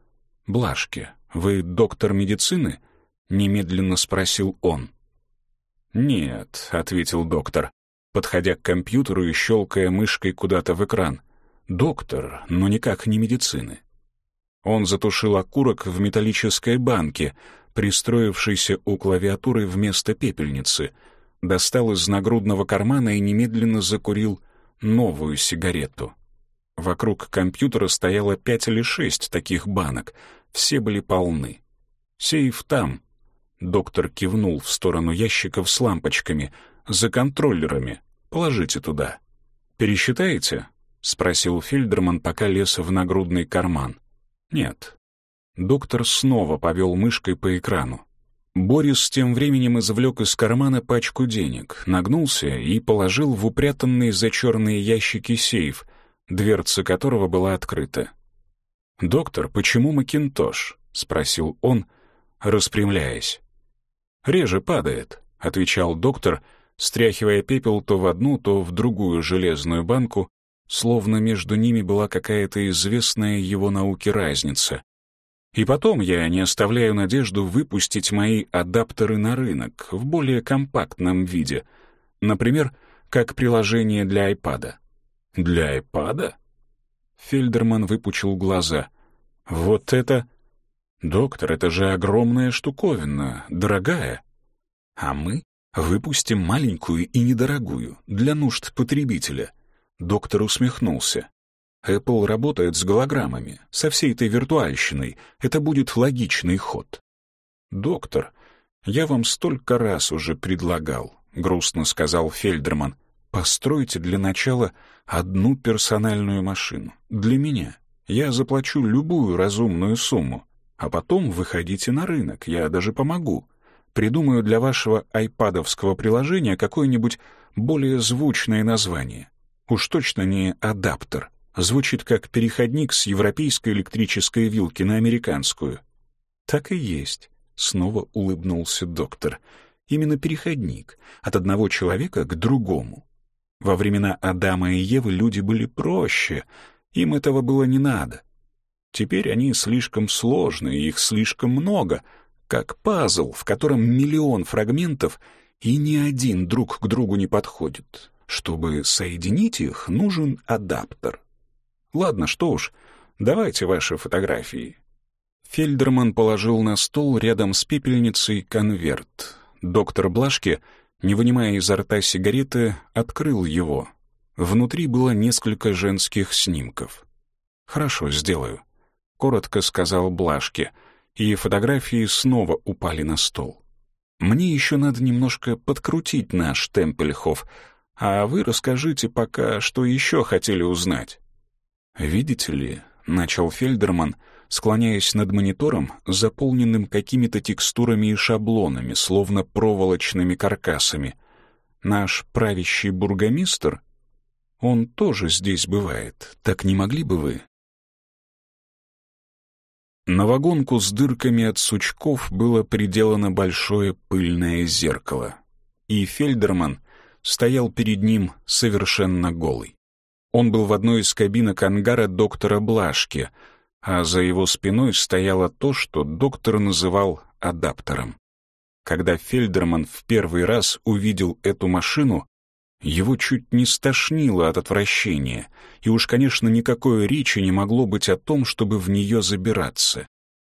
Блашке, вы доктор медицины?» — немедленно спросил он. «Нет», — ответил доктор, подходя к компьютеру и щелкая мышкой куда-то в экран. «Доктор, но никак не медицины». Он затушил окурок в металлической банке, пристроившийся у клавиатуры вместо пепельницы, достал из нагрудного кармана и немедленно закурил новую сигарету. Вокруг компьютера стояло пять или шесть таких банок, все были полны. «Сейф там», — доктор кивнул в сторону ящиков с лампочками, за контроллерами, положите туда. «Пересчитаете?» — спросил Фельдерман, пока лез в нагрудный карман. «Нет». Доктор снова повел мышкой по экрану. Борис тем временем извлек из кармана пачку денег, нагнулся и положил в упрятанный за черные ящики сейф, дверца которого была открыта. «Доктор, почему Макинтош?» — спросил он, распрямляясь. «Реже падает», — отвечал доктор, стряхивая пепел то в одну, то в другую железную банку, словно между ними была какая-то известная его науке разница. И потом я не оставляю надежду выпустить мои адаптеры на рынок в более компактном виде, например, как приложение для iPad. Для iPad? Фельдерман выпучил глаза. Вот это... Доктор, это же огромная штуковина, дорогая. А мы выпустим маленькую и недорогую, для нужд потребителя. Доктор усмехнулся. Apple работает с голограммами, со всей этой виртуальщиной. Это будет логичный ход. «Доктор, я вам столько раз уже предлагал», — грустно сказал Фельдерман. «Постройте для начала одну персональную машину. Для меня. Я заплачу любую разумную сумму. А потом выходите на рынок, я даже помогу. Придумаю для вашего айпадовского приложения какое-нибудь более звучное название. Уж точно не адаптер» звучит как переходник с европейской электрической вилки на американскую. Так и есть, снова улыбнулся доктор. Именно переходник от одного человека к другому. Во времена Адама и Евы люди были проще, им этого было не надо. Теперь они слишком сложны, их слишком много, как пазл, в котором миллион фрагментов, и ни один друг к другу не подходит. Чтобы соединить их, нужен адаптер. Ладно, что уж, давайте ваши фотографии. Фельдерман положил на стол рядом с пепельницей конверт. Доктор Блашки, не вынимая изо рта сигареты, открыл его. Внутри было несколько женских снимков. «Хорошо, сделаю», — коротко сказал Блашки, и фотографии снова упали на стол. «Мне еще надо немножко подкрутить наш Темпельхоф, а вы расскажите пока, что еще хотели узнать». «Видите ли», — начал Фельдерман, склоняясь над монитором, заполненным какими-то текстурами и шаблонами, словно проволочными каркасами. «Наш правящий бургомистр, он тоже здесь бывает. Так не могли бы вы?» На вагонку с дырками от сучков было приделано большое пыльное зеркало, и Фельдерман стоял перед ним совершенно голый. Он был в одной из кабинок ангара доктора Блашки, а за его спиной стояло то, что доктор называл адаптером. Когда Фельдерман в первый раз увидел эту машину, его чуть не стошнило от отвращения, и уж, конечно, никакой речи не могло быть о том, чтобы в нее забираться.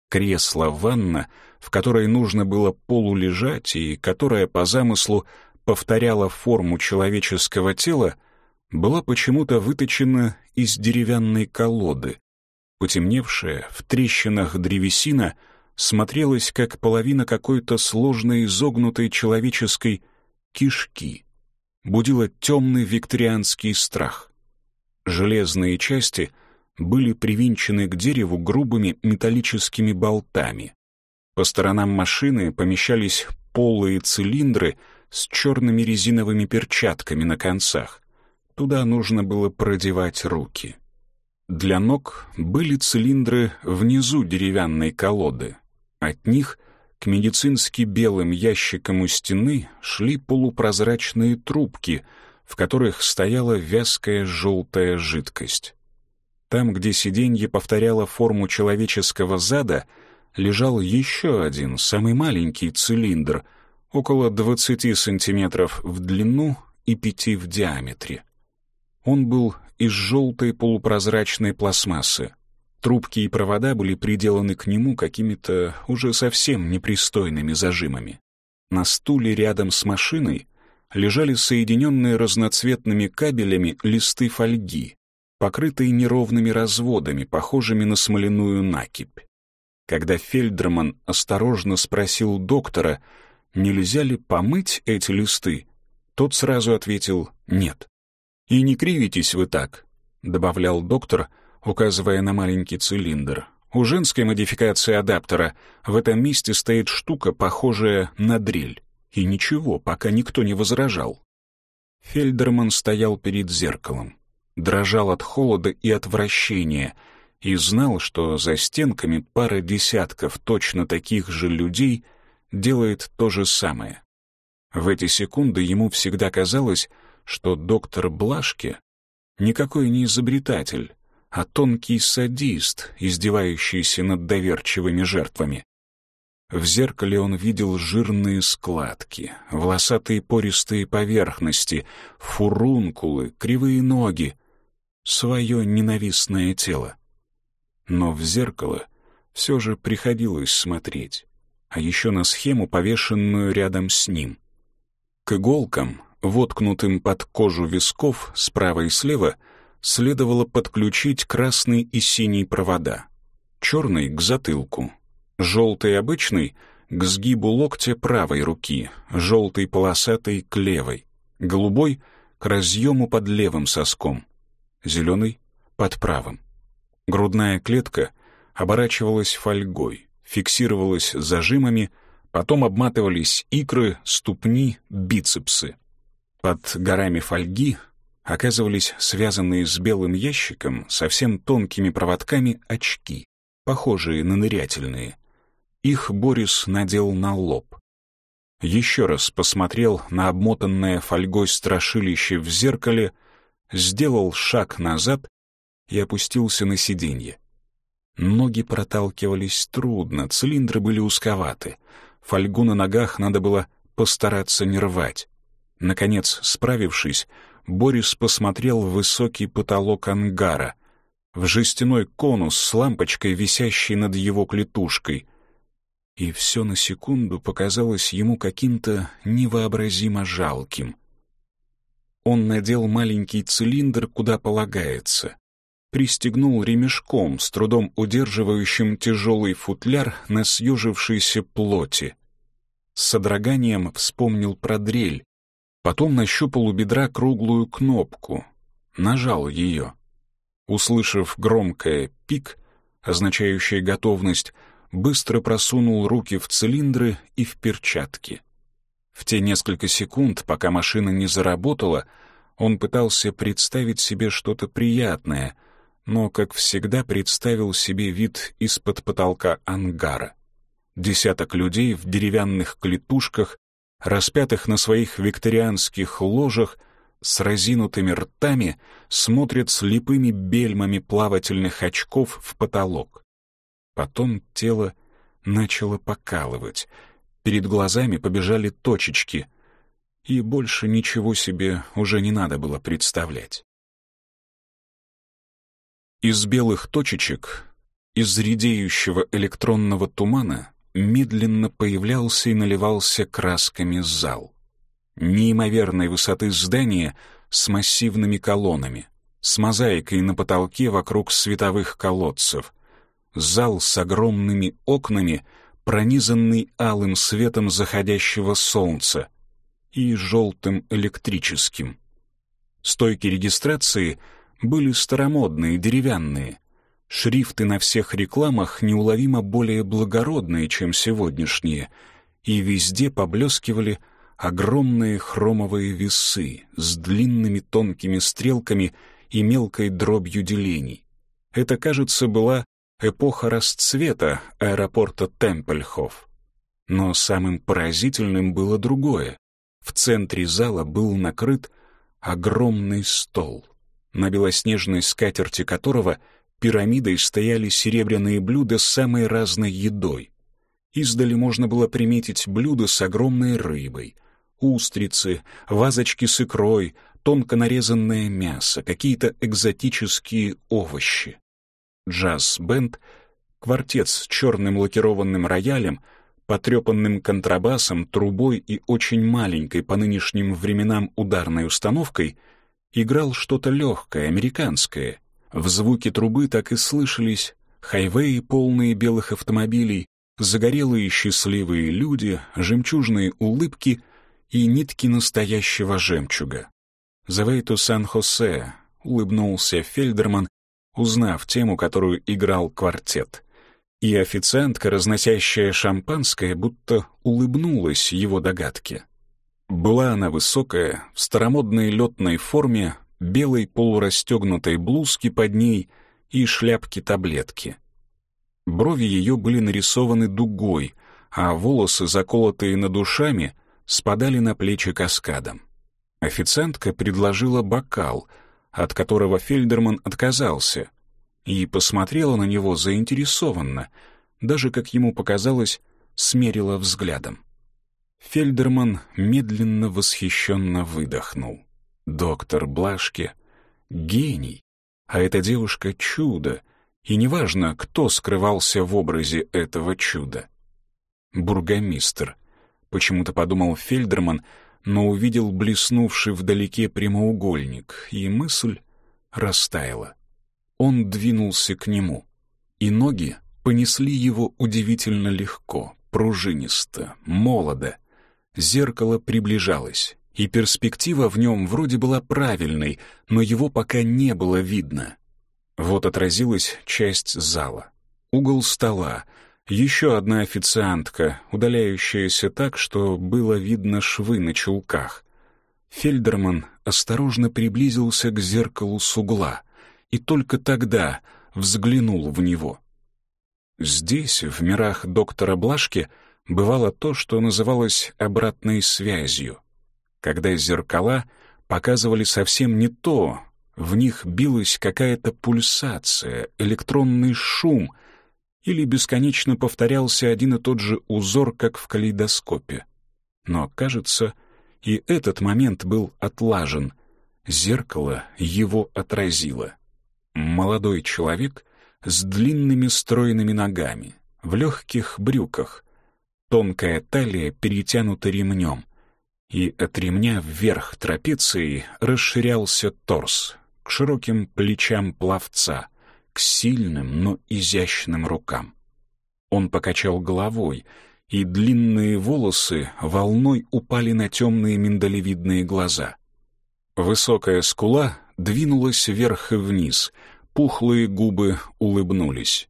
Кресло-ванна, в которой нужно было полулежать и которая по замыслу повторяла форму человеческого тела, была почему-то выточена из деревянной колоды. Потемневшая в трещинах древесина смотрелась как половина какой-то сложной изогнутой человеческой кишки. Будила темный викторианский страх. Железные части были привинчены к дереву грубыми металлическими болтами. По сторонам машины помещались полые цилиндры с черными резиновыми перчатками на концах. Туда нужно было продевать руки. Для ног были цилиндры внизу деревянной колоды. От них к медицински белым ящикам у стены шли полупрозрачные трубки, в которых стояла вязкая желтая жидкость. Там, где сиденье повторяло форму человеческого зада, лежал еще один, самый маленький цилиндр, около 20 сантиметров в длину и 5 в диаметре. Он был из желтой полупрозрачной пластмассы. Трубки и провода были приделаны к нему какими-то уже совсем непристойными зажимами. На стуле рядом с машиной лежали соединенные разноцветными кабелями листы фольги, покрытые неровными разводами, похожими на смоляную накипь. Когда Фельдерман осторожно спросил доктора, нельзя ли помыть эти листы, тот сразу ответил «нет». «И не кривитесь вы так», — добавлял доктор, — указывая на маленький цилиндр. У женской модификации адаптера в этом месте стоит штука, похожая на дрель. И ничего, пока никто не возражал. Фельдерман стоял перед зеркалом, дрожал от холода и отвращения и знал, что за стенками пара десятков точно таких же людей делает то же самое. В эти секунды ему всегда казалось, что доктор Блашки никакой не изобретатель, а тонкий садист, издевающийся над доверчивыми жертвами. В зеркале он видел жирные складки, волосатые пористые поверхности, фурункулы, кривые ноги, свое ненавистное тело. Но в зеркало все же приходилось смотреть, а еще на схему, повешенную рядом с ним. К иголкам, воткнутым под кожу висков справа и слева — следовало подключить красный и синий провода. Черный — к затылку, желтый обычный — к сгибу локтя правой руки, желтый полосатый — к левой, голубой — к разъему под левым соском, зеленый — под правым. Грудная клетка оборачивалась фольгой, фиксировалась зажимами, потом обматывались икры, ступни, бицепсы. Под горами фольги оказывались связанные с белым ящиком совсем тонкими проводками очки, похожие на нырятельные. Их Борис надел на лоб. Еще раз посмотрел на обмотанное фольгой страшилище в зеркале, сделал шаг назад и опустился на сиденье. Ноги проталкивались трудно, цилиндры были узковаты. Фольгу на ногах надо было постараться не рвать. Наконец, справившись, Борис посмотрел в высокий потолок ангара, в жестяной конус с лампочкой, висящей над его клетушкой. И все на секунду показалось ему каким-то невообразимо жалким. Он надел маленький цилиндр, куда полагается, пристегнул ремешком, с трудом удерживающим тяжелый футляр на съежившейся плоти. С содроганием вспомнил про дрель, Потом нащупал у бедра круглую кнопку, нажал ее. Услышав громкое «пик», означающее готовность, быстро просунул руки в цилиндры и в перчатки. В те несколько секунд, пока машина не заработала, он пытался представить себе что-то приятное, но, как всегда, представил себе вид из-под потолка ангара. Десяток людей в деревянных клетушках распятых на своих викторианских ложах, с разинутыми ртами, смотрят слепыми бельмами плавательных очков в потолок. Потом тело начало покалывать, перед глазами побежали точечки, и больше ничего себе уже не надо было представлять. Из белых точечек, из редеющего электронного тумана медленно появлялся и наливался красками зал. Неимоверной высоты здания с массивными колоннами, с мозаикой на потолке вокруг световых колодцев. Зал с огромными окнами, пронизанный алым светом заходящего солнца и желтым электрическим. Стойки регистрации были старомодные, деревянные — Шрифты на всех рекламах неуловимо более благородные, чем сегодняшние, и везде поблескивали огромные хромовые весы с длинными тонкими стрелками и мелкой дробью делений. Это, кажется, была эпоха расцвета аэропорта Темпельхоф. Но самым поразительным было другое. В центре зала был накрыт огромный стол, на белоснежной скатерти которого — Пирамидой стояли серебряные блюда с самой разной едой. Издали можно было приметить блюда с огромной рыбой, устрицы, вазочки с икрой, тонко нарезанное мясо, какие-то экзотические овощи. джаз-бенд, квартет с черным лакированным роялем, потрепанным контрабасом, трубой и очень маленькой по нынешним временам ударной установкой, играл что-то легкое, американское. В звуке трубы так и слышались хайвеи, полные белых автомобилей, загорелые счастливые люди, жемчужные улыбки и нитки настоящего жемчуга. «The Сан-Хосе», — улыбнулся Фельдерман, узнав тему, которую играл квартет. И официантка, разносящая шампанское, будто улыбнулась его догадке. Была она высокая, в старомодной летной форме, белой полурастегнутой блузке под ней и шляпки-таблетки. Брови ее были нарисованы дугой, а волосы, заколотые над ушами, спадали на плечи каскадом. Официантка предложила бокал, от которого Фельдерман отказался, и посмотрела на него заинтересованно, даже, как ему показалось, смерила взглядом. Фельдерман медленно восхищенно выдохнул. Доктор Блашке — гений, а эта девушка — чудо, и неважно, кто скрывался в образе этого чуда. Бургомистр. Почему-то подумал Фельдерман, но увидел блеснувший вдалеке прямоугольник, и мысль растаяла. Он двинулся к нему, и ноги понесли его удивительно легко, пружинисто, молодо. Зеркало приближалось, и перспектива в нем вроде была правильной, но его пока не было видно. Вот отразилась часть зала. Угол стола, еще одна официантка, удаляющаяся так, что было видно швы на чулках. Фельдерман осторожно приблизился к зеркалу с угла и только тогда взглянул в него. Здесь, в мирах доктора Блашки, бывало то, что называлось обратной связью, когда зеркала показывали совсем не то, в них билась какая-то пульсация, электронный шум, или бесконечно повторялся один и тот же узор, как в калейдоскопе. Но, кажется, и этот момент был отлажен. Зеркало его отразило. Молодой человек с длинными стройными ногами, в легких брюках, тонкая талия перетянута ремнем, и от ремня вверх трапеции расширялся торс, к широким плечам пловца, к сильным, но изящным рукам. Он покачал головой, и длинные волосы волной упали на темные миндалевидные глаза. Высокая скула двинулась вверх и вниз, пухлые губы улыбнулись.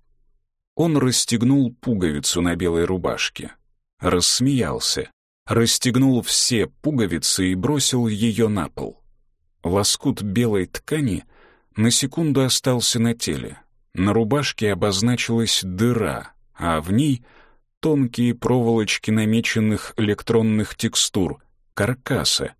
Он расстегнул пуговицу на белой рубашке, рассмеялся, расстегнул все пуговицы и бросил ее на пол. Лоскут белой ткани на секунду остался на теле. На рубашке обозначилась дыра, а в ней тонкие проволочки намеченных электронных текстур, каркаса.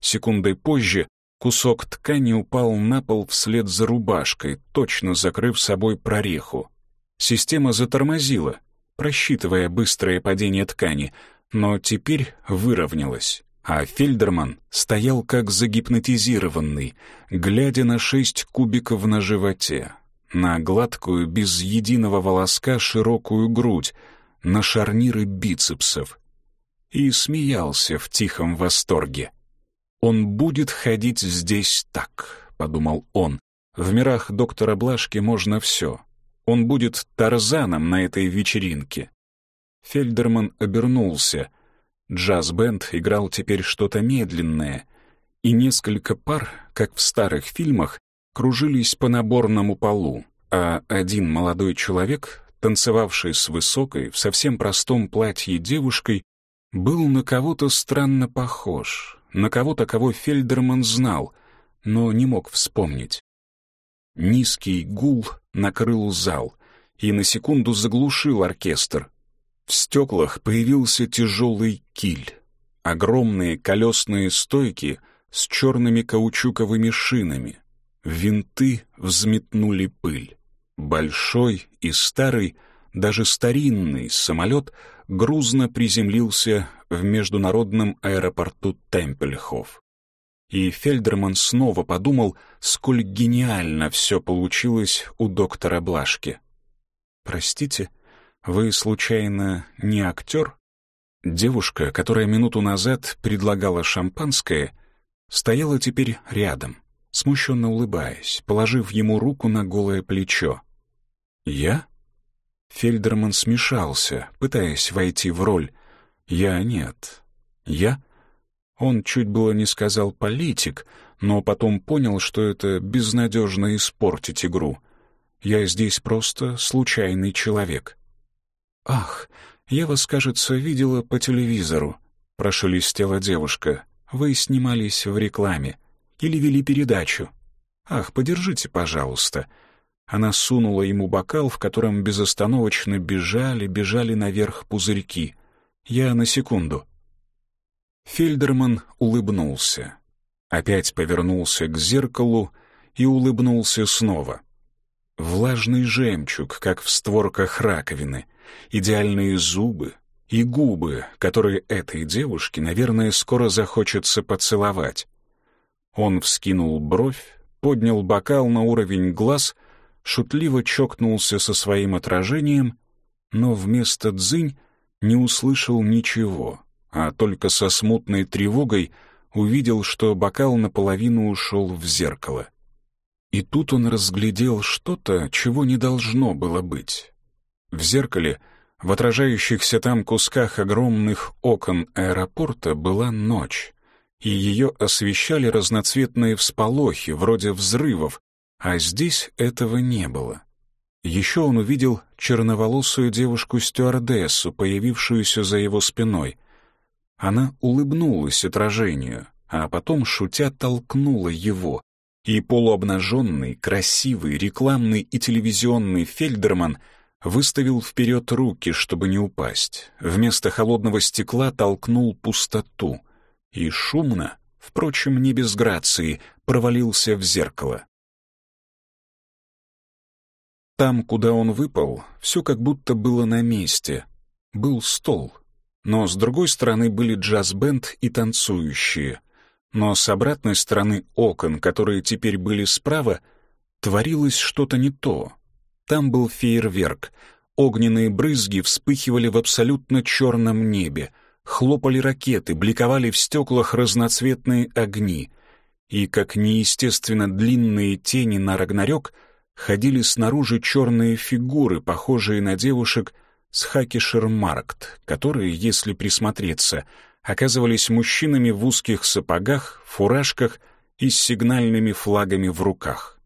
Секундой позже кусок ткани упал на пол вслед за рубашкой, точно закрыв собой прореху. Система затормозила, просчитывая быстрое падение ткани, но теперь выровнялась а Фельдерман стоял как загипнотизированный, глядя на шесть кубиков на животе, на гладкую, без единого волоска широкую грудь, на шарниры бицепсов. И смеялся в тихом восторге. «Он будет ходить здесь так», — подумал он. «В мирах доктора Блашки можно все. Он будет Тарзаном на этой вечеринке». Фельдерман обернулся — Джаз-бенд играл теперь что-то медленное, и несколько пар, как в старых фильмах, кружились по наборному полу, а один молодой человек, танцевавший с высокой, в совсем простом платье девушкой, был на кого-то странно похож, на кого-то, кого Фельдерман знал, но не мог вспомнить. Низкий гул накрыл зал и на секунду заглушил оркестр, в стеклах появился тяжелый киль. Огромные колесные стойки с черными каучуковыми шинами. Винты взметнули пыль. Большой и старый, даже старинный самолет грузно приземлился в международном аэропорту Темпельхоф. и Фельдерман снова подумал, сколь гениально все получилось у доктора Блашки. «Простите, вы, случайно, не актер?» Девушка, которая минуту назад предлагала шампанское, стояла теперь рядом, смущенно улыбаясь, положив ему руку на голое плечо. «Я?» Фельдерман смешался, пытаясь войти в роль. «Я нет. Я?» Он чуть было не сказал «политик», но потом понял, что это безнадежно испортить игру. «Я здесь просто случайный человек». «Ах, я вас, кажется, видела по телевизору», — прошелестела девушка. «Вы снимались в рекламе или вели передачу. Ах, подержите, пожалуйста». Она сунула ему бокал, в котором безостановочно бежали, бежали наверх пузырьки. «Я на секунду». Фельдерман улыбнулся. Опять повернулся к зеркалу и улыбнулся снова. Влажный жемчуг, как в створках раковины, идеальные зубы и губы, которые этой девушке, наверное, скоро захочется поцеловать. Он вскинул бровь, поднял бокал на уровень глаз, шутливо чокнулся со своим отражением, но вместо дзынь не услышал ничего, а только со смутной тревогой увидел, что бокал наполовину ушел в зеркало. И тут он разглядел что-то, чего не должно было быть. В зеркале, в отражающихся там кусках огромных окон аэропорта, была ночь, и ее освещали разноцветные всполохи, вроде взрывов, а здесь этого не было. Еще он увидел черноволосую девушку-стюардессу, появившуюся за его спиной. Она улыбнулась отражению, а потом, шутя, толкнула его, и полуобнаженный, красивый, рекламный и телевизионный Фельдерман выставил вперед руки, чтобы не упасть. Вместо холодного стекла толкнул пустоту и шумно, впрочем, не без грации, провалился в зеркало. Там, куда он выпал, все как будто было на месте. Был стол. Но с другой стороны были джаз-бенд и танцующие. Но с обратной стороны окон, которые теперь были справа, творилось что-то не то. Там был фейерверк. Огненные брызги вспыхивали в абсолютно черном небе. Хлопали ракеты, бликовали в стеклах разноцветные огни. И, как неестественно длинные тени на Рагнарёк — ходили снаружи черные фигуры, похожие на девушек с Хакишермаркт, которые, если присмотреться, оказывались мужчинами в узких сапогах, фуражках и с сигнальными флагами в руках.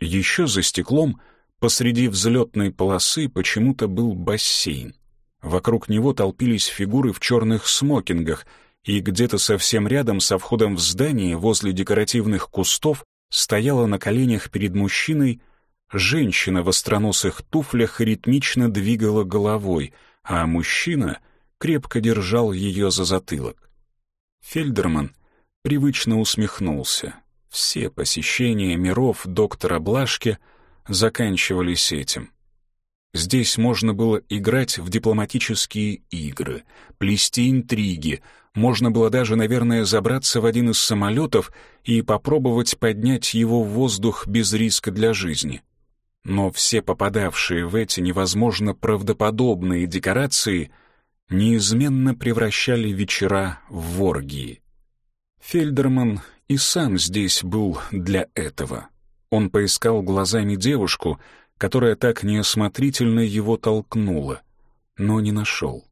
Еще за стеклом посреди взлетной полосы почему-то был бассейн. Вокруг него толпились фигуры в черных смокингах, и где-то совсем рядом со входом в здание возле декоративных кустов стояла на коленях перед мужчиной Женщина в остроносых туфлях ритмично двигала головой, а мужчина крепко держал ее за затылок. Фельдерман привычно усмехнулся. Все посещения миров доктора Блашки заканчивались этим. Здесь можно было играть в дипломатические игры, плести интриги, можно было даже, наверное, забраться в один из самолетов и попробовать поднять его в воздух без риска для жизни но все попадавшие в эти невозможно правдоподобные декорации неизменно превращали вечера в оргии. Фельдерман и сам здесь был для этого. Он поискал глазами девушку, которая так неосмотрительно его толкнула, но не нашел.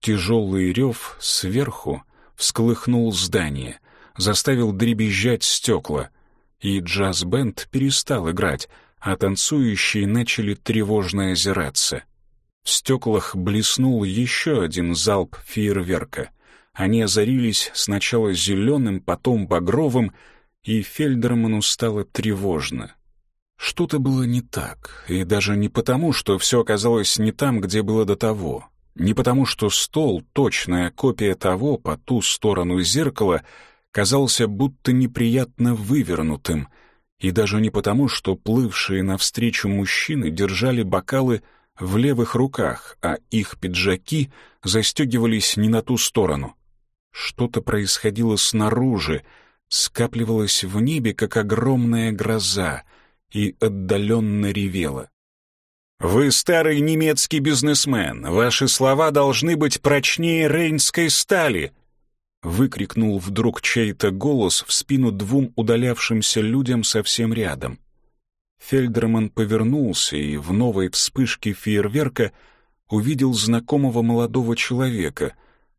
Тяжелый рев сверху всколыхнул здание, заставил дребезжать стекла, и джаз-бенд перестал играть — а танцующие начали тревожно озираться. В стеклах блеснул еще один залп фейерверка. Они озарились сначала зеленым, потом багровым, и Фельдерману стало тревожно. Что-то было не так, и даже не потому, что все оказалось не там, где было до того. Не потому, что стол, точная копия того по ту сторону зеркала, казался будто неприятно вывернутым — и даже не потому, что плывшие навстречу мужчины держали бокалы в левых руках, а их пиджаки застегивались не на ту сторону. Что-то происходило снаружи, скапливалась в небе, как огромная гроза, и отдаленно ревела. «Вы старый немецкий бизнесмен, ваши слова должны быть прочнее рейнской стали!» Выкрикнул вдруг чей-то голос в спину двум удалявшимся людям совсем рядом. Фельдерман повернулся и в новой вспышке фейерверка увидел знакомого молодого человека,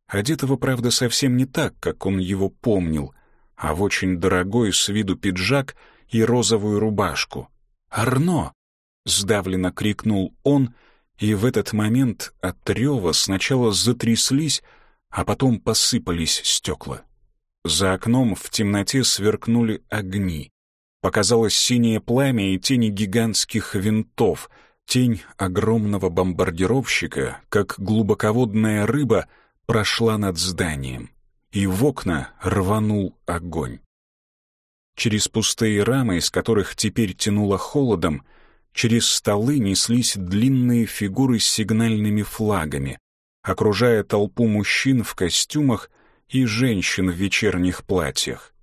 одетого, правда, совсем не так, как он его помнил, а в очень дорогой с виду пиджак и розовую рубашку. «Арно!» — сдавленно крикнул он, и в этот момент от рева сначала затряслись, а потом посыпались стекла. За окном в темноте сверкнули огни. Показалось синее пламя и тени гигантских винтов, тень огромного бомбардировщика, как глубоководная рыба, прошла над зданием, и в окна рванул огонь. Через пустые рамы, из которых теперь тянуло холодом, через столы неслись длинные фигуры с сигнальными флагами, окружая толпу мужчин в костюмах и женщин в вечерних платьях.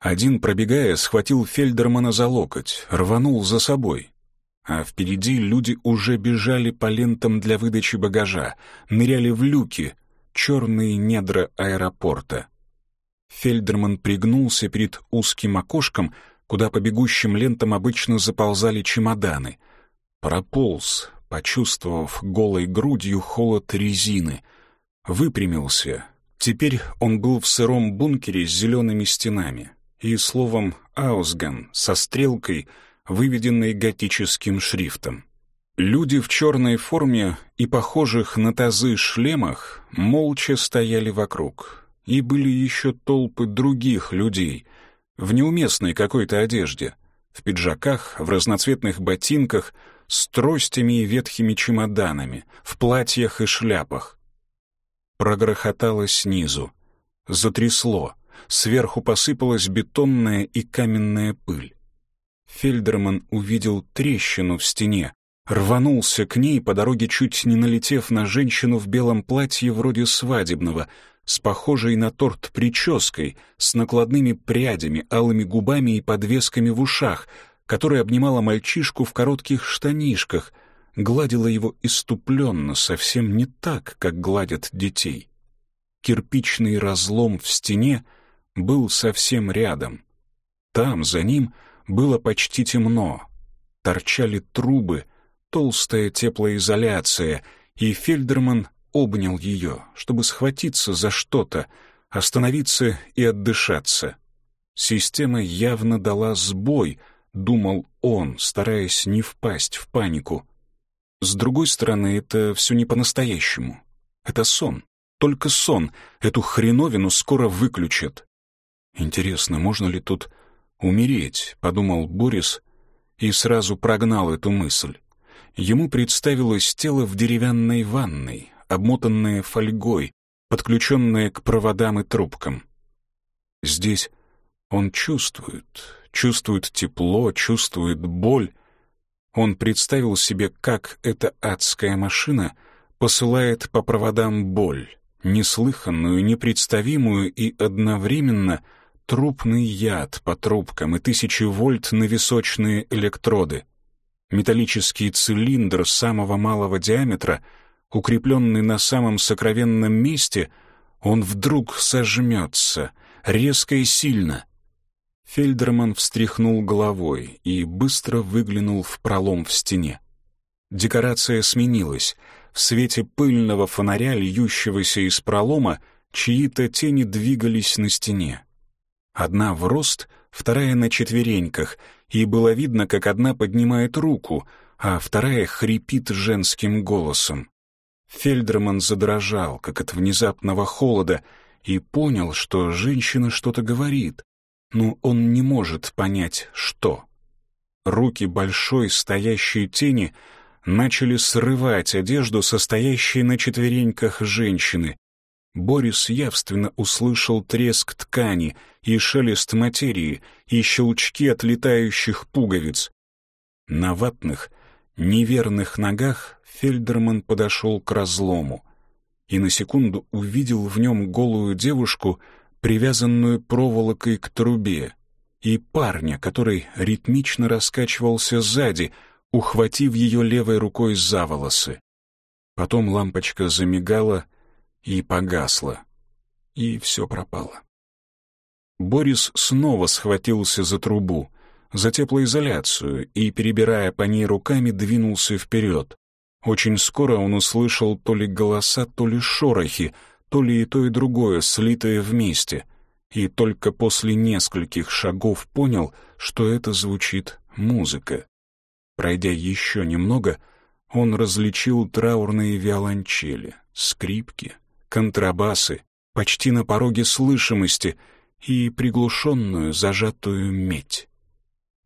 Один, пробегая, схватил Фельдермана за локоть, рванул за собой. А впереди люди уже бежали по лентам для выдачи багажа, ныряли в люки, черные недра аэропорта. Фельдерман пригнулся перед узким окошком, куда по бегущим лентам обычно заползали чемоданы. Прополз, почувствовав голой грудью холод резины. Выпрямился. Теперь он был в сыром бункере с зелеными стенами и словом «Аусган» со стрелкой, выведенной готическим шрифтом. Люди в черной форме и похожих на тазы шлемах молча стояли вокруг — и были еще толпы других людей в неуместной какой-то одежде, в пиджаках, в разноцветных ботинках, с тростями и ветхими чемоданами, в платьях и шляпах. Прогрохотало снизу, затрясло, сверху посыпалась бетонная и каменная пыль. Фельдерман увидел трещину в стене, рванулся к ней, по дороге чуть не налетев на женщину в белом платье вроде свадебного — с похожей на торт прической, с накладными прядями, алыми губами и подвесками в ушах, которая обнимала мальчишку в коротких штанишках, гладила его иступленно, совсем не так, как гладят детей. Кирпичный разлом в стене был совсем рядом. Там, за ним, было почти темно. Торчали трубы, толстая теплоизоляция, и Фельдерман обнял ее, чтобы схватиться за что-то, остановиться и отдышаться. Система явно дала сбой, думал он, стараясь не впасть в панику. С другой стороны, это все не по-настоящему. Это сон. Только сон. Эту хреновину скоро выключат. Интересно, можно ли тут умереть, подумал Борис и сразу прогнал эту мысль. Ему представилось тело в деревянной ванной, обмотанные фольгой, подключенные к проводам и трубкам. Здесь он чувствует, чувствует тепло, чувствует боль. Он представил себе, как эта адская машина посылает по проводам боль, неслыханную, непредставимую и одновременно трупный яд по трубкам и тысячи вольт на височные электроды. Металлический цилиндр самого малого диаметра — укрепленный на самом сокровенном месте, он вдруг сожмется, резко и сильно. Фельдерман встряхнул головой и быстро выглянул в пролом в стене. Декорация сменилась. В свете пыльного фонаря, льющегося из пролома, чьи-то тени двигались на стене. Одна в рост, вторая на четвереньках, и было видно, как одна поднимает руку, а вторая хрипит женским голосом. Фельдерман задрожал, как от внезапного холода, и понял, что женщина что-то говорит, но он не может понять, что. Руки большой стоящей тени начали срывать одежду состоящей на четвереньках женщины. Борис явственно услышал треск ткани и шелест материи, и щелчки отлетающих пуговиц. На ватных, неверных ногах Фельдерман подошел к разлому и на секунду увидел в нем голую девушку, привязанную проволокой к трубе, и парня, который ритмично раскачивался сзади, ухватив ее левой рукой за волосы. Потом лампочка замигала и погасла, и все пропало. Борис снова схватился за трубу, за теплоизоляцию и, перебирая по ней руками, двинулся вперед. Очень скоро он услышал то ли голоса, то ли шорохи, то ли и то, и другое, слитое вместе, и только после нескольких шагов понял, что это звучит музыка. Пройдя еще немного, он различил траурные виолончели, скрипки, контрабасы, почти на пороге слышимости и приглушенную зажатую медь.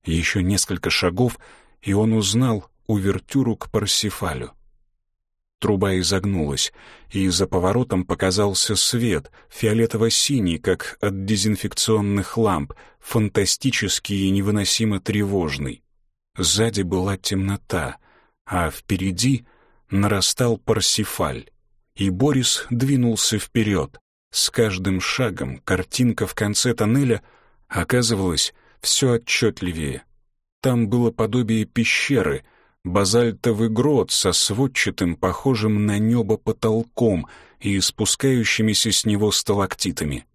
Еще несколько шагов, и он узнал увертюру к Парсифалю. Труба изогнулась, и за поворотом показался свет, фиолетово-синий, как от дезинфекционных ламп, фантастический и невыносимо тревожный. Сзади была темнота, а впереди нарастал Парсифаль. И Борис двинулся вперед. С каждым шагом картинка в конце тоннеля оказывалась все отчетливее. Там было подобие пещеры — базальтовый грот со сводчатым, похожим на небо потолком и спускающимися с него сталактитами.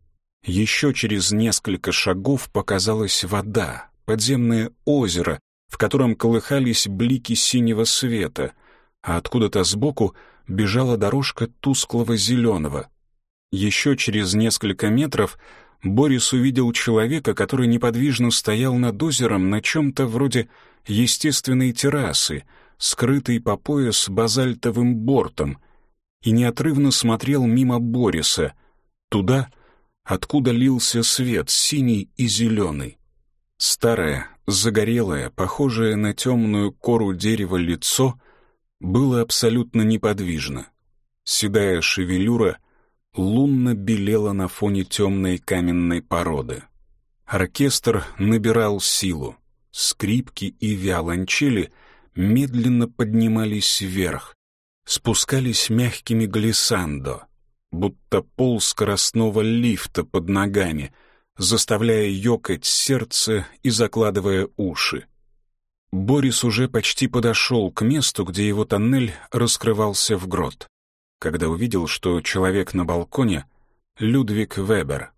Еще через несколько шагов показалась вода, подземное озеро, в котором колыхались блики синего света, а откуда-то сбоку бежала дорожка тусклого зеленого. Еще через несколько метров Борис увидел человека, который неподвижно стоял над озером на чем-то вроде естественной террасы, скрытой по пояс базальтовым бортом, и неотрывно смотрел мимо Бориса, туда, откуда лился свет, синий и зеленый. Старое, загорелое, похожее на темную кору дерева лицо было абсолютно неподвижно. Седая шевелюра лунно белела на фоне темной каменной породы. Оркестр набирал силу. Скрипки и виолончели медленно поднимались вверх, спускались мягкими глиссандо, будто пол скоростного лифта под ногами, заставляя ёкать сердце и закладывая уши. Борис уже почти подошел к месту, где его тоннель раскрывался в грот, когда увидел, что человек на балконе — Людвиг Вебер.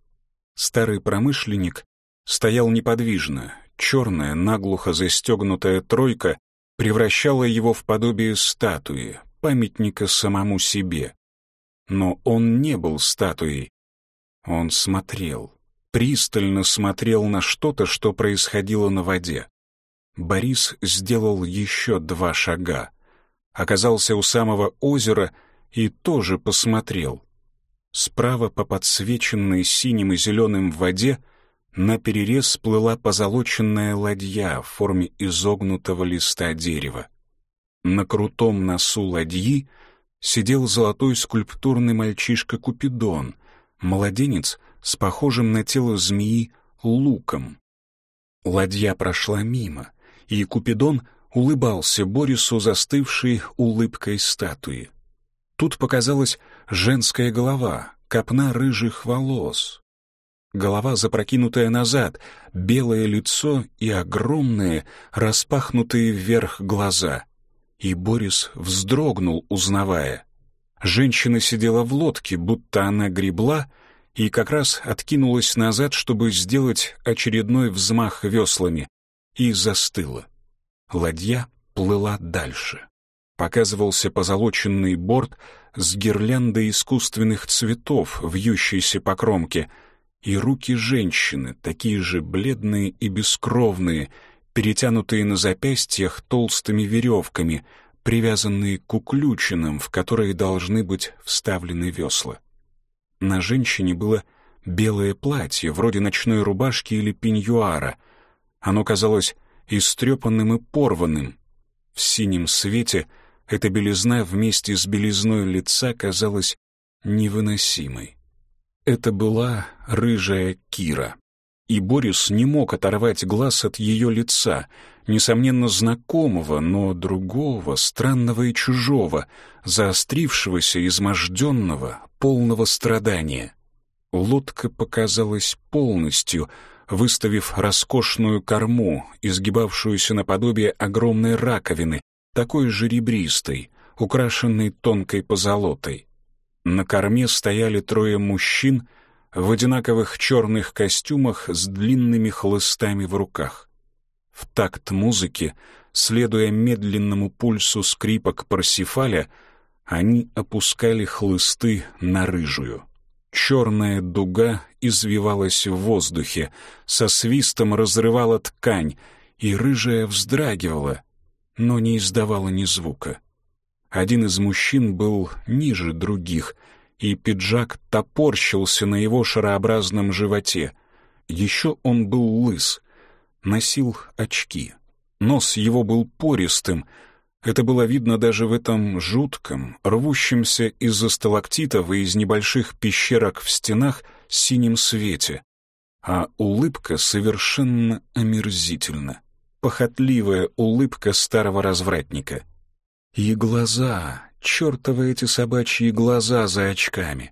Старый промышленник стоял неподвижно, черная, наглухо застегнутая тройка превращала его в подобие статуи, памятника самому себе. Но он не был статуей. Он смотрел, пристально смотрел на что-то, что происходило на воде. Борис сделал еще два шага, оказался у самого озера и тоже посмотрел. Справа по подсвеченной синим и зеленым воде на перерез плыла позолоченная ладья в форме изогнутого листа дерева. На крутом носу ладьи сидел золотой скульптурный мальчишка Купидон, младенец с похожим на тело змеи луком. Ладья прошла мимо, и Купидон улыбался Борису застывшей улыбкой статуи. Тут показалась женская голова, копна рыжих волос, голова запрокинутая назад, белое лицо и огромные, распахнутые вверх глаза. И Борис вздрогнул, узнавая. Женщина сидела в лодке, будто она гребла, и как раз откинулась назад, чтобы сделать очередной взмах веслами, и застыла. Ладья плыла дальше. Показывался позолоченный борт с гирляндой искусственных цветов, вьющейся по кромке — и руки женщины, такие же бледные и бескровные, перетянутые на запястьях толстыми веревками, привязанные к уключинам, в которые должны быть вставлены весла. На женщине было белое платье, вроде ночной рубашки или пеньюара. Оно казалось истрепанным и порванным. В синем свете эта белизна вместе с белизной лица казалась невыносимой. Это была рыжая Кира. И Борис не мог оторвать глаз от ее лица, несомненно знакомого, но другого, странного и чужого, заострившегося, изможденного, полного страдания. Лодка показалась полностью, выставив роскошную корму, изгибавшуюся наподобие огромной раковины, такой же ребристой, украшенной тонкой позолотой. На корме стояли трое мужчин в одинаковых черных костюмах с длинными хлыстами в руках. В такт музыки, следуя медленному пульсу скрипок Парсифаля, они опускали хлысты на рыжую. Черная дуга извивалась в воздухе, со свистом разрывала ткань, и рыжая вздрагивала, но не издавала ни звука. Один из мужчин был ниже других, и пиджак топорщился на его шарообразном животе. Еще он был лыс, носил очки. Нос его был пористым. Это было видно даже в этом жутком, рвущемся из-за сталактитов и из небольших пещерок в стенах синем свете. А улыбка совершенно омерзительна. Похотливая улыбка старого развратника — и глаза, чертовы эти собачьи глаза за очками.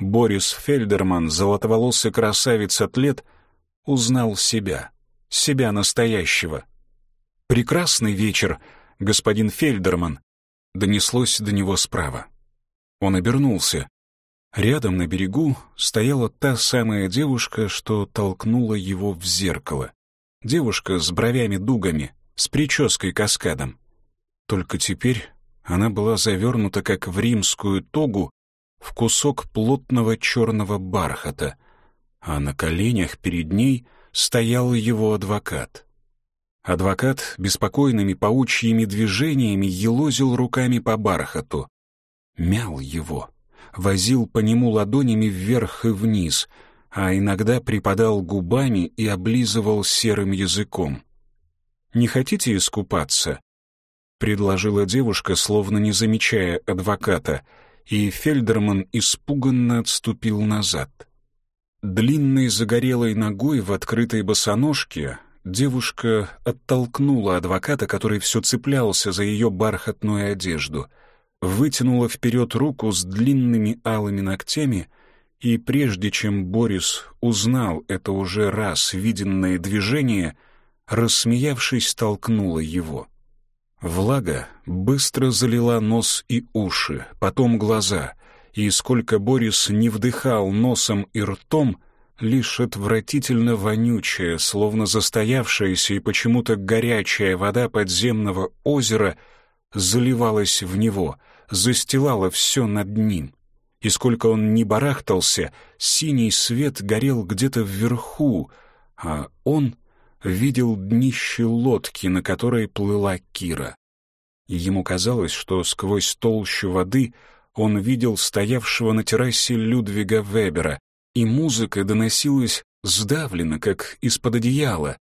Борис Фельдерман, золотоволосый красавец-атлет, узнал себя, себя настоящего. «Прекрасный вечер, господин Фельдерман», донеслось до него справа. Он обернулся. Рядом на берегу стояла та самая девушка, что толкнула его в зеркало. Девушка с бровями-дугами, с прической каскадом. Только теперь она была завернута, как в римскую тогу, в кусок плотного черного бархата, а на коленях перед ней стоял его адвокат. Адвокат беспокойными паучьими движениями елозил руками по бархату, мял его, возил по нему ладонями вверх и вниз, а иногда припадал губами и облизывал серым языком. «Не хотите искупаться?» — предложила девушка, словно не замечая адвоката, и Фельдерман испуганно отступил назад. Длинной загорелой ногой в открытой босоножке девушка оттолкнула адвоката, который все цеплялся за ее бархатную одежду, вытянула вперед руку с длинными алыми ногтями и, прежде чем Борис узнал это уже раз виденное движение, рассмеявшись, толкнула его. Влага быстро залила нос и уши, потом глаза, и сколько Борис не вдыхал носом и ртом, лишь отвратительно вонючая, словно застоявшаяся и почему-то горячая вода подземного озера заливалась в него, застилала все над ним. И сколько он не барахтался, синий свет горел где-то вверху, а он видел днище лодки, на которой плыла Кира. Ему казалось, что сквозь толщу воды он видел стоявшего на террасе Людвига Вебера, и музыка доносилась сдавленно, как из-под одеяла.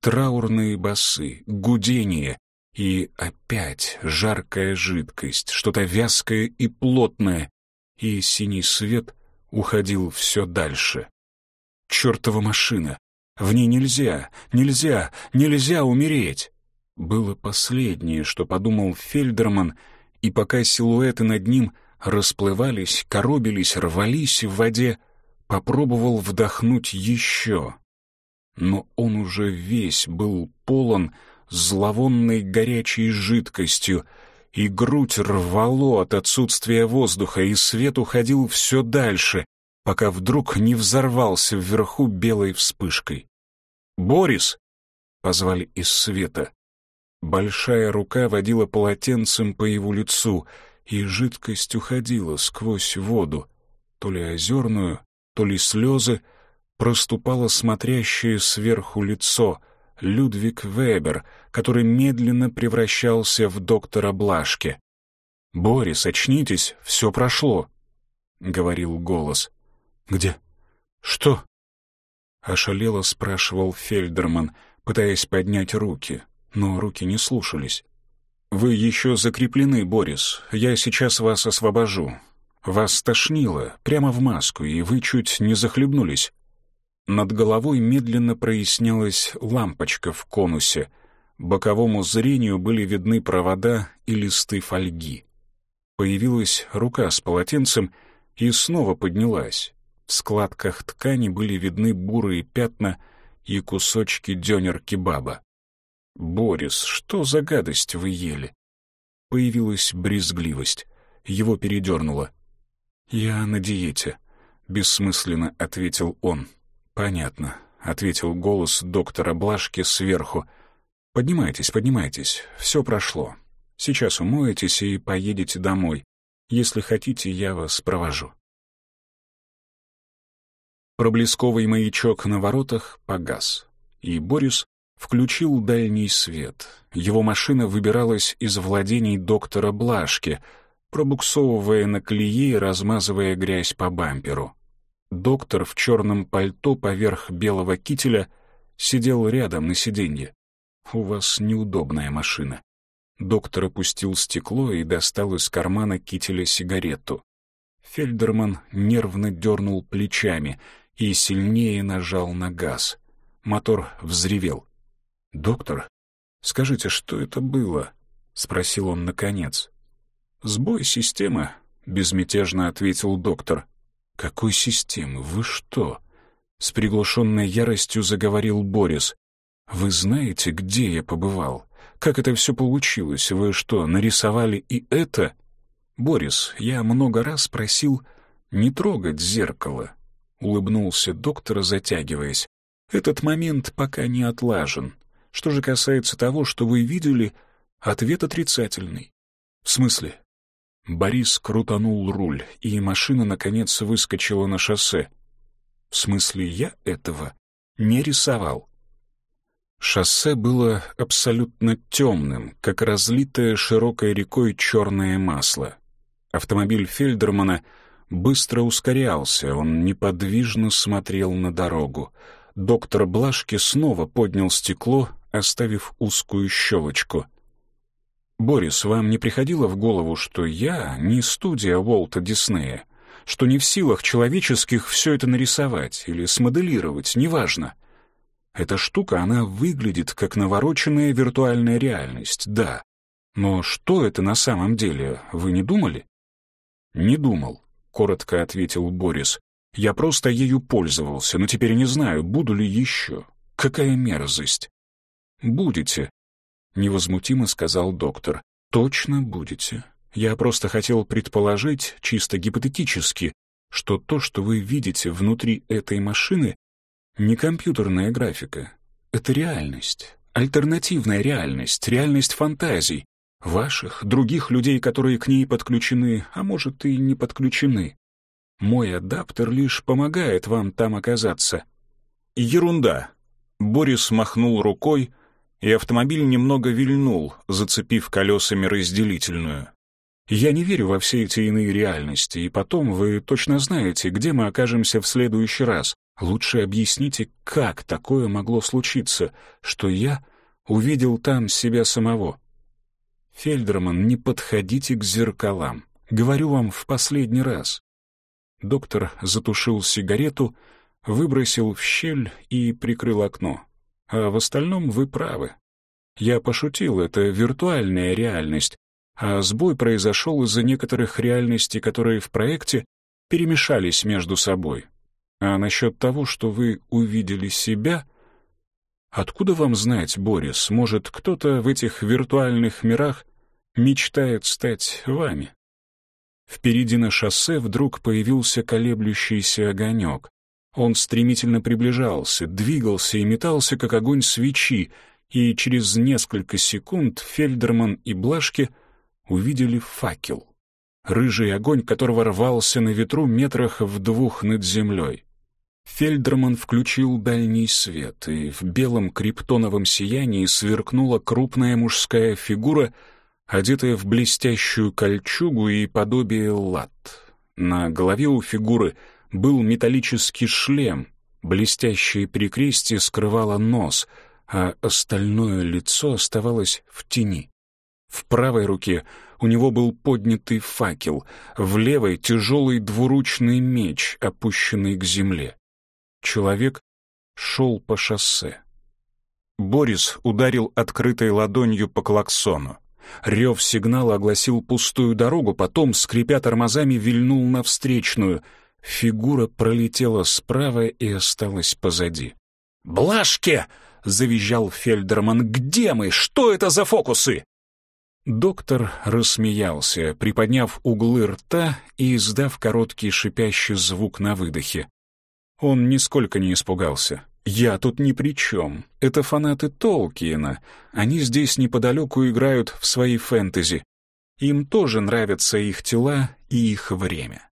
Траурные басы, гудение и опять жаркая жидкость, что-то вязкое и плотное, и синий свет уходил все дальше. Чёртова машина! В ней нельзя, нельзя, нельзя умереть. Было последнее, что подумал Фельдерман, и пока силуэты над ним расплывались, коробились, рвались в воде, попробовал вдохнуть еще. Но он уже весь был полон зловонной горячей жидкостью, и грудь рвало от отсутствия воздуха, и свет уходил все дальше, пока вдруг не взорвался вверху белой вспышкой. «Борис!» — позвали из света. Большая рука водила полотенцем по его лицу, и жидкость уходила сквозь воду, то ли озерную, то ли слезы, проступало смотрящее сверху лицо, Людвиг Вебер, который медленно превращался в доктора Блашке. «Борис, очнитесь, все прошло», — говорил голос. «Где? Что?» — ошалело спрашивал Фельдерман, пытаясь поднять руки, но руки не слушались. «Вы еще закреплены, Борис. Я сейчас вас освобожу. Вас тошнило прямо в маску, и вы чуть не захлебнулись». Над головой медленно прояснялась лампочка в конусе. Боковому зрению были видны провода и листы фольги. Появилась рука с полотенцем и снова поднялась. В складках ткани были видны бурые пятна и кусочки дёнер-кебаба. «Борис, что за гадость вы ели?» Появилась брезгливость. Его передернуло. «Я на диете», — бессмысленно ответил он. «Понятно», — ответил голос доктора Блашки сверху. «Поднимайтесь, поднимайтесь, все прошло. Сейчас умоетесь и поедете домой. Если хотите, я вас провожу». Проблесковый маячок на воротах погас, и Борис включил дальний свет. Его машина выбиралась из владений доктора Блашки, пробуксовывая на колее и размазывая грязь по бамперу. Доктор в черном пальто поверх белого кителя сидел рядом на сиденье. «У вас неудобная машина». Доктор опустил стекло и достал из кармана кителя сигарету. Фельдерман нервно дернул плечами и сильнее нажал на газ. Мотор взревел. «Доктор, скажите, что это было?» — спросил он наконец. «Сбой системы», — безмятежно ответил доктор. «Какой системы? Вы что?» С приглушенной яростью заговорил Борис. «Вы знаете, где я побывал? Как это все получилось? Вы что, нарисовали и это?» «Борис, я много раз просил не трогать зеркало», — улыбнулся доктор, затягиваясь. «Этот момент пока не отлажен. Что же касается того, что вы видели, ответ отрицательный. В смысле? Борис крутанул руль, и машина, наконец, выскочила на шоссе. В смысле, я этого не рисовал. Шоссе было абсолютно темным, как разлитое широкой рекой черное масло. Автомобиль Фельдермана быстро ускорялся, он неподвижно смотрел на дорогу. Доктор Блашки снова поднял стекло, оставив узкую щелочку. «Борис, вам не приходило в голову, что я не студия Уолта Диснея, что не в силах человеческих все это нарисовать или смоделировать, неважно? Эта штука, она выглядит как навороченная виртуальная реальность, да. Но что это на самом деле, вы не думали?» «Не думал», — коротко ответил Борис. «Я просто ею пользовался, но теперь не знаю, буду ли еще. Какая мерзость!» «Будете», — невозмутимо сказал доктор. «Точно будете. Я просто хотел предположить, чисто гипотетически, что то, что вы видите внутри этой машины, не компьютерная графика. Это реальность, альтернативная реальность, реальность фантазий, ваших, других людей, которые к ней подключены, а может и не подключены. Мой адаптер лишь помогает вам там оказаться». «Ерунда», — Борис махнул рукой, и автомобиль немного вильнул, зацепив колесами разделительную. Я не верю во все эти иные реальности, и потом вы точно знаете, где мы окажемся в следующий раз. Лучше объясните, как такое могло случиться, что я увидел там себя самого. Фельдерман, не подходите к зеркалам. Говорю вам в последний раз. Доктор затушил сигарету, выбросил в щель и прикрыл окно. А в остальном вы правы. Я пошутил, это виртуальная реальность, а сбой произошел из-за некоторых реальностей, которые в проекте перемешались между собой. А насчет того, что вы увидели себя... Откуда вам знать, Борис, может, кто-то в этих виртуальных мирах мечтает стать вами? Впереди на шоссе вдруг появился колеблющийся огонек. Он стремительно приближался, двигался и метался, как огонь свечи, и через несколько секунд Фельдерман и Блашки увидели факел. Рыжий огонь, которого рвался на ветру метрах в двух над землей. Фельдерман включил дальний свет, и в белом криптоновом сиянии сверкнула крупная мужская фигура, одетая в блестящую кольчугу и подобие лад. На голове у фигуры — был металлический шлем, блестящее прикрестие скрывало нос, а остальное лицо оставалось в тени. В правой руке у него был поднятый факел, в левой — тяжелый двуручный меч, опущенный к земле. Человек шел по шоссе. Борис ударил открытой ладонью по клаксону. Рев сигнала огласил пустую дорогу, потом, скрипя тормозами, вильнул на встречную — Фигура пролетела справа и осталась позади. «Блашке!» — завизжал Фельдерман. «Где мы? Что это за фокусы?» Доктор рассмеялся, приподняв углы рта и издав короткий шипящий звук на выдохе. Он нисколько не испугался. «Я тут ни при чем. Это фанаты Толкиена. Они здесь неподалеку играют в свои фэнтези. Им тоже нравятся их тела и их время».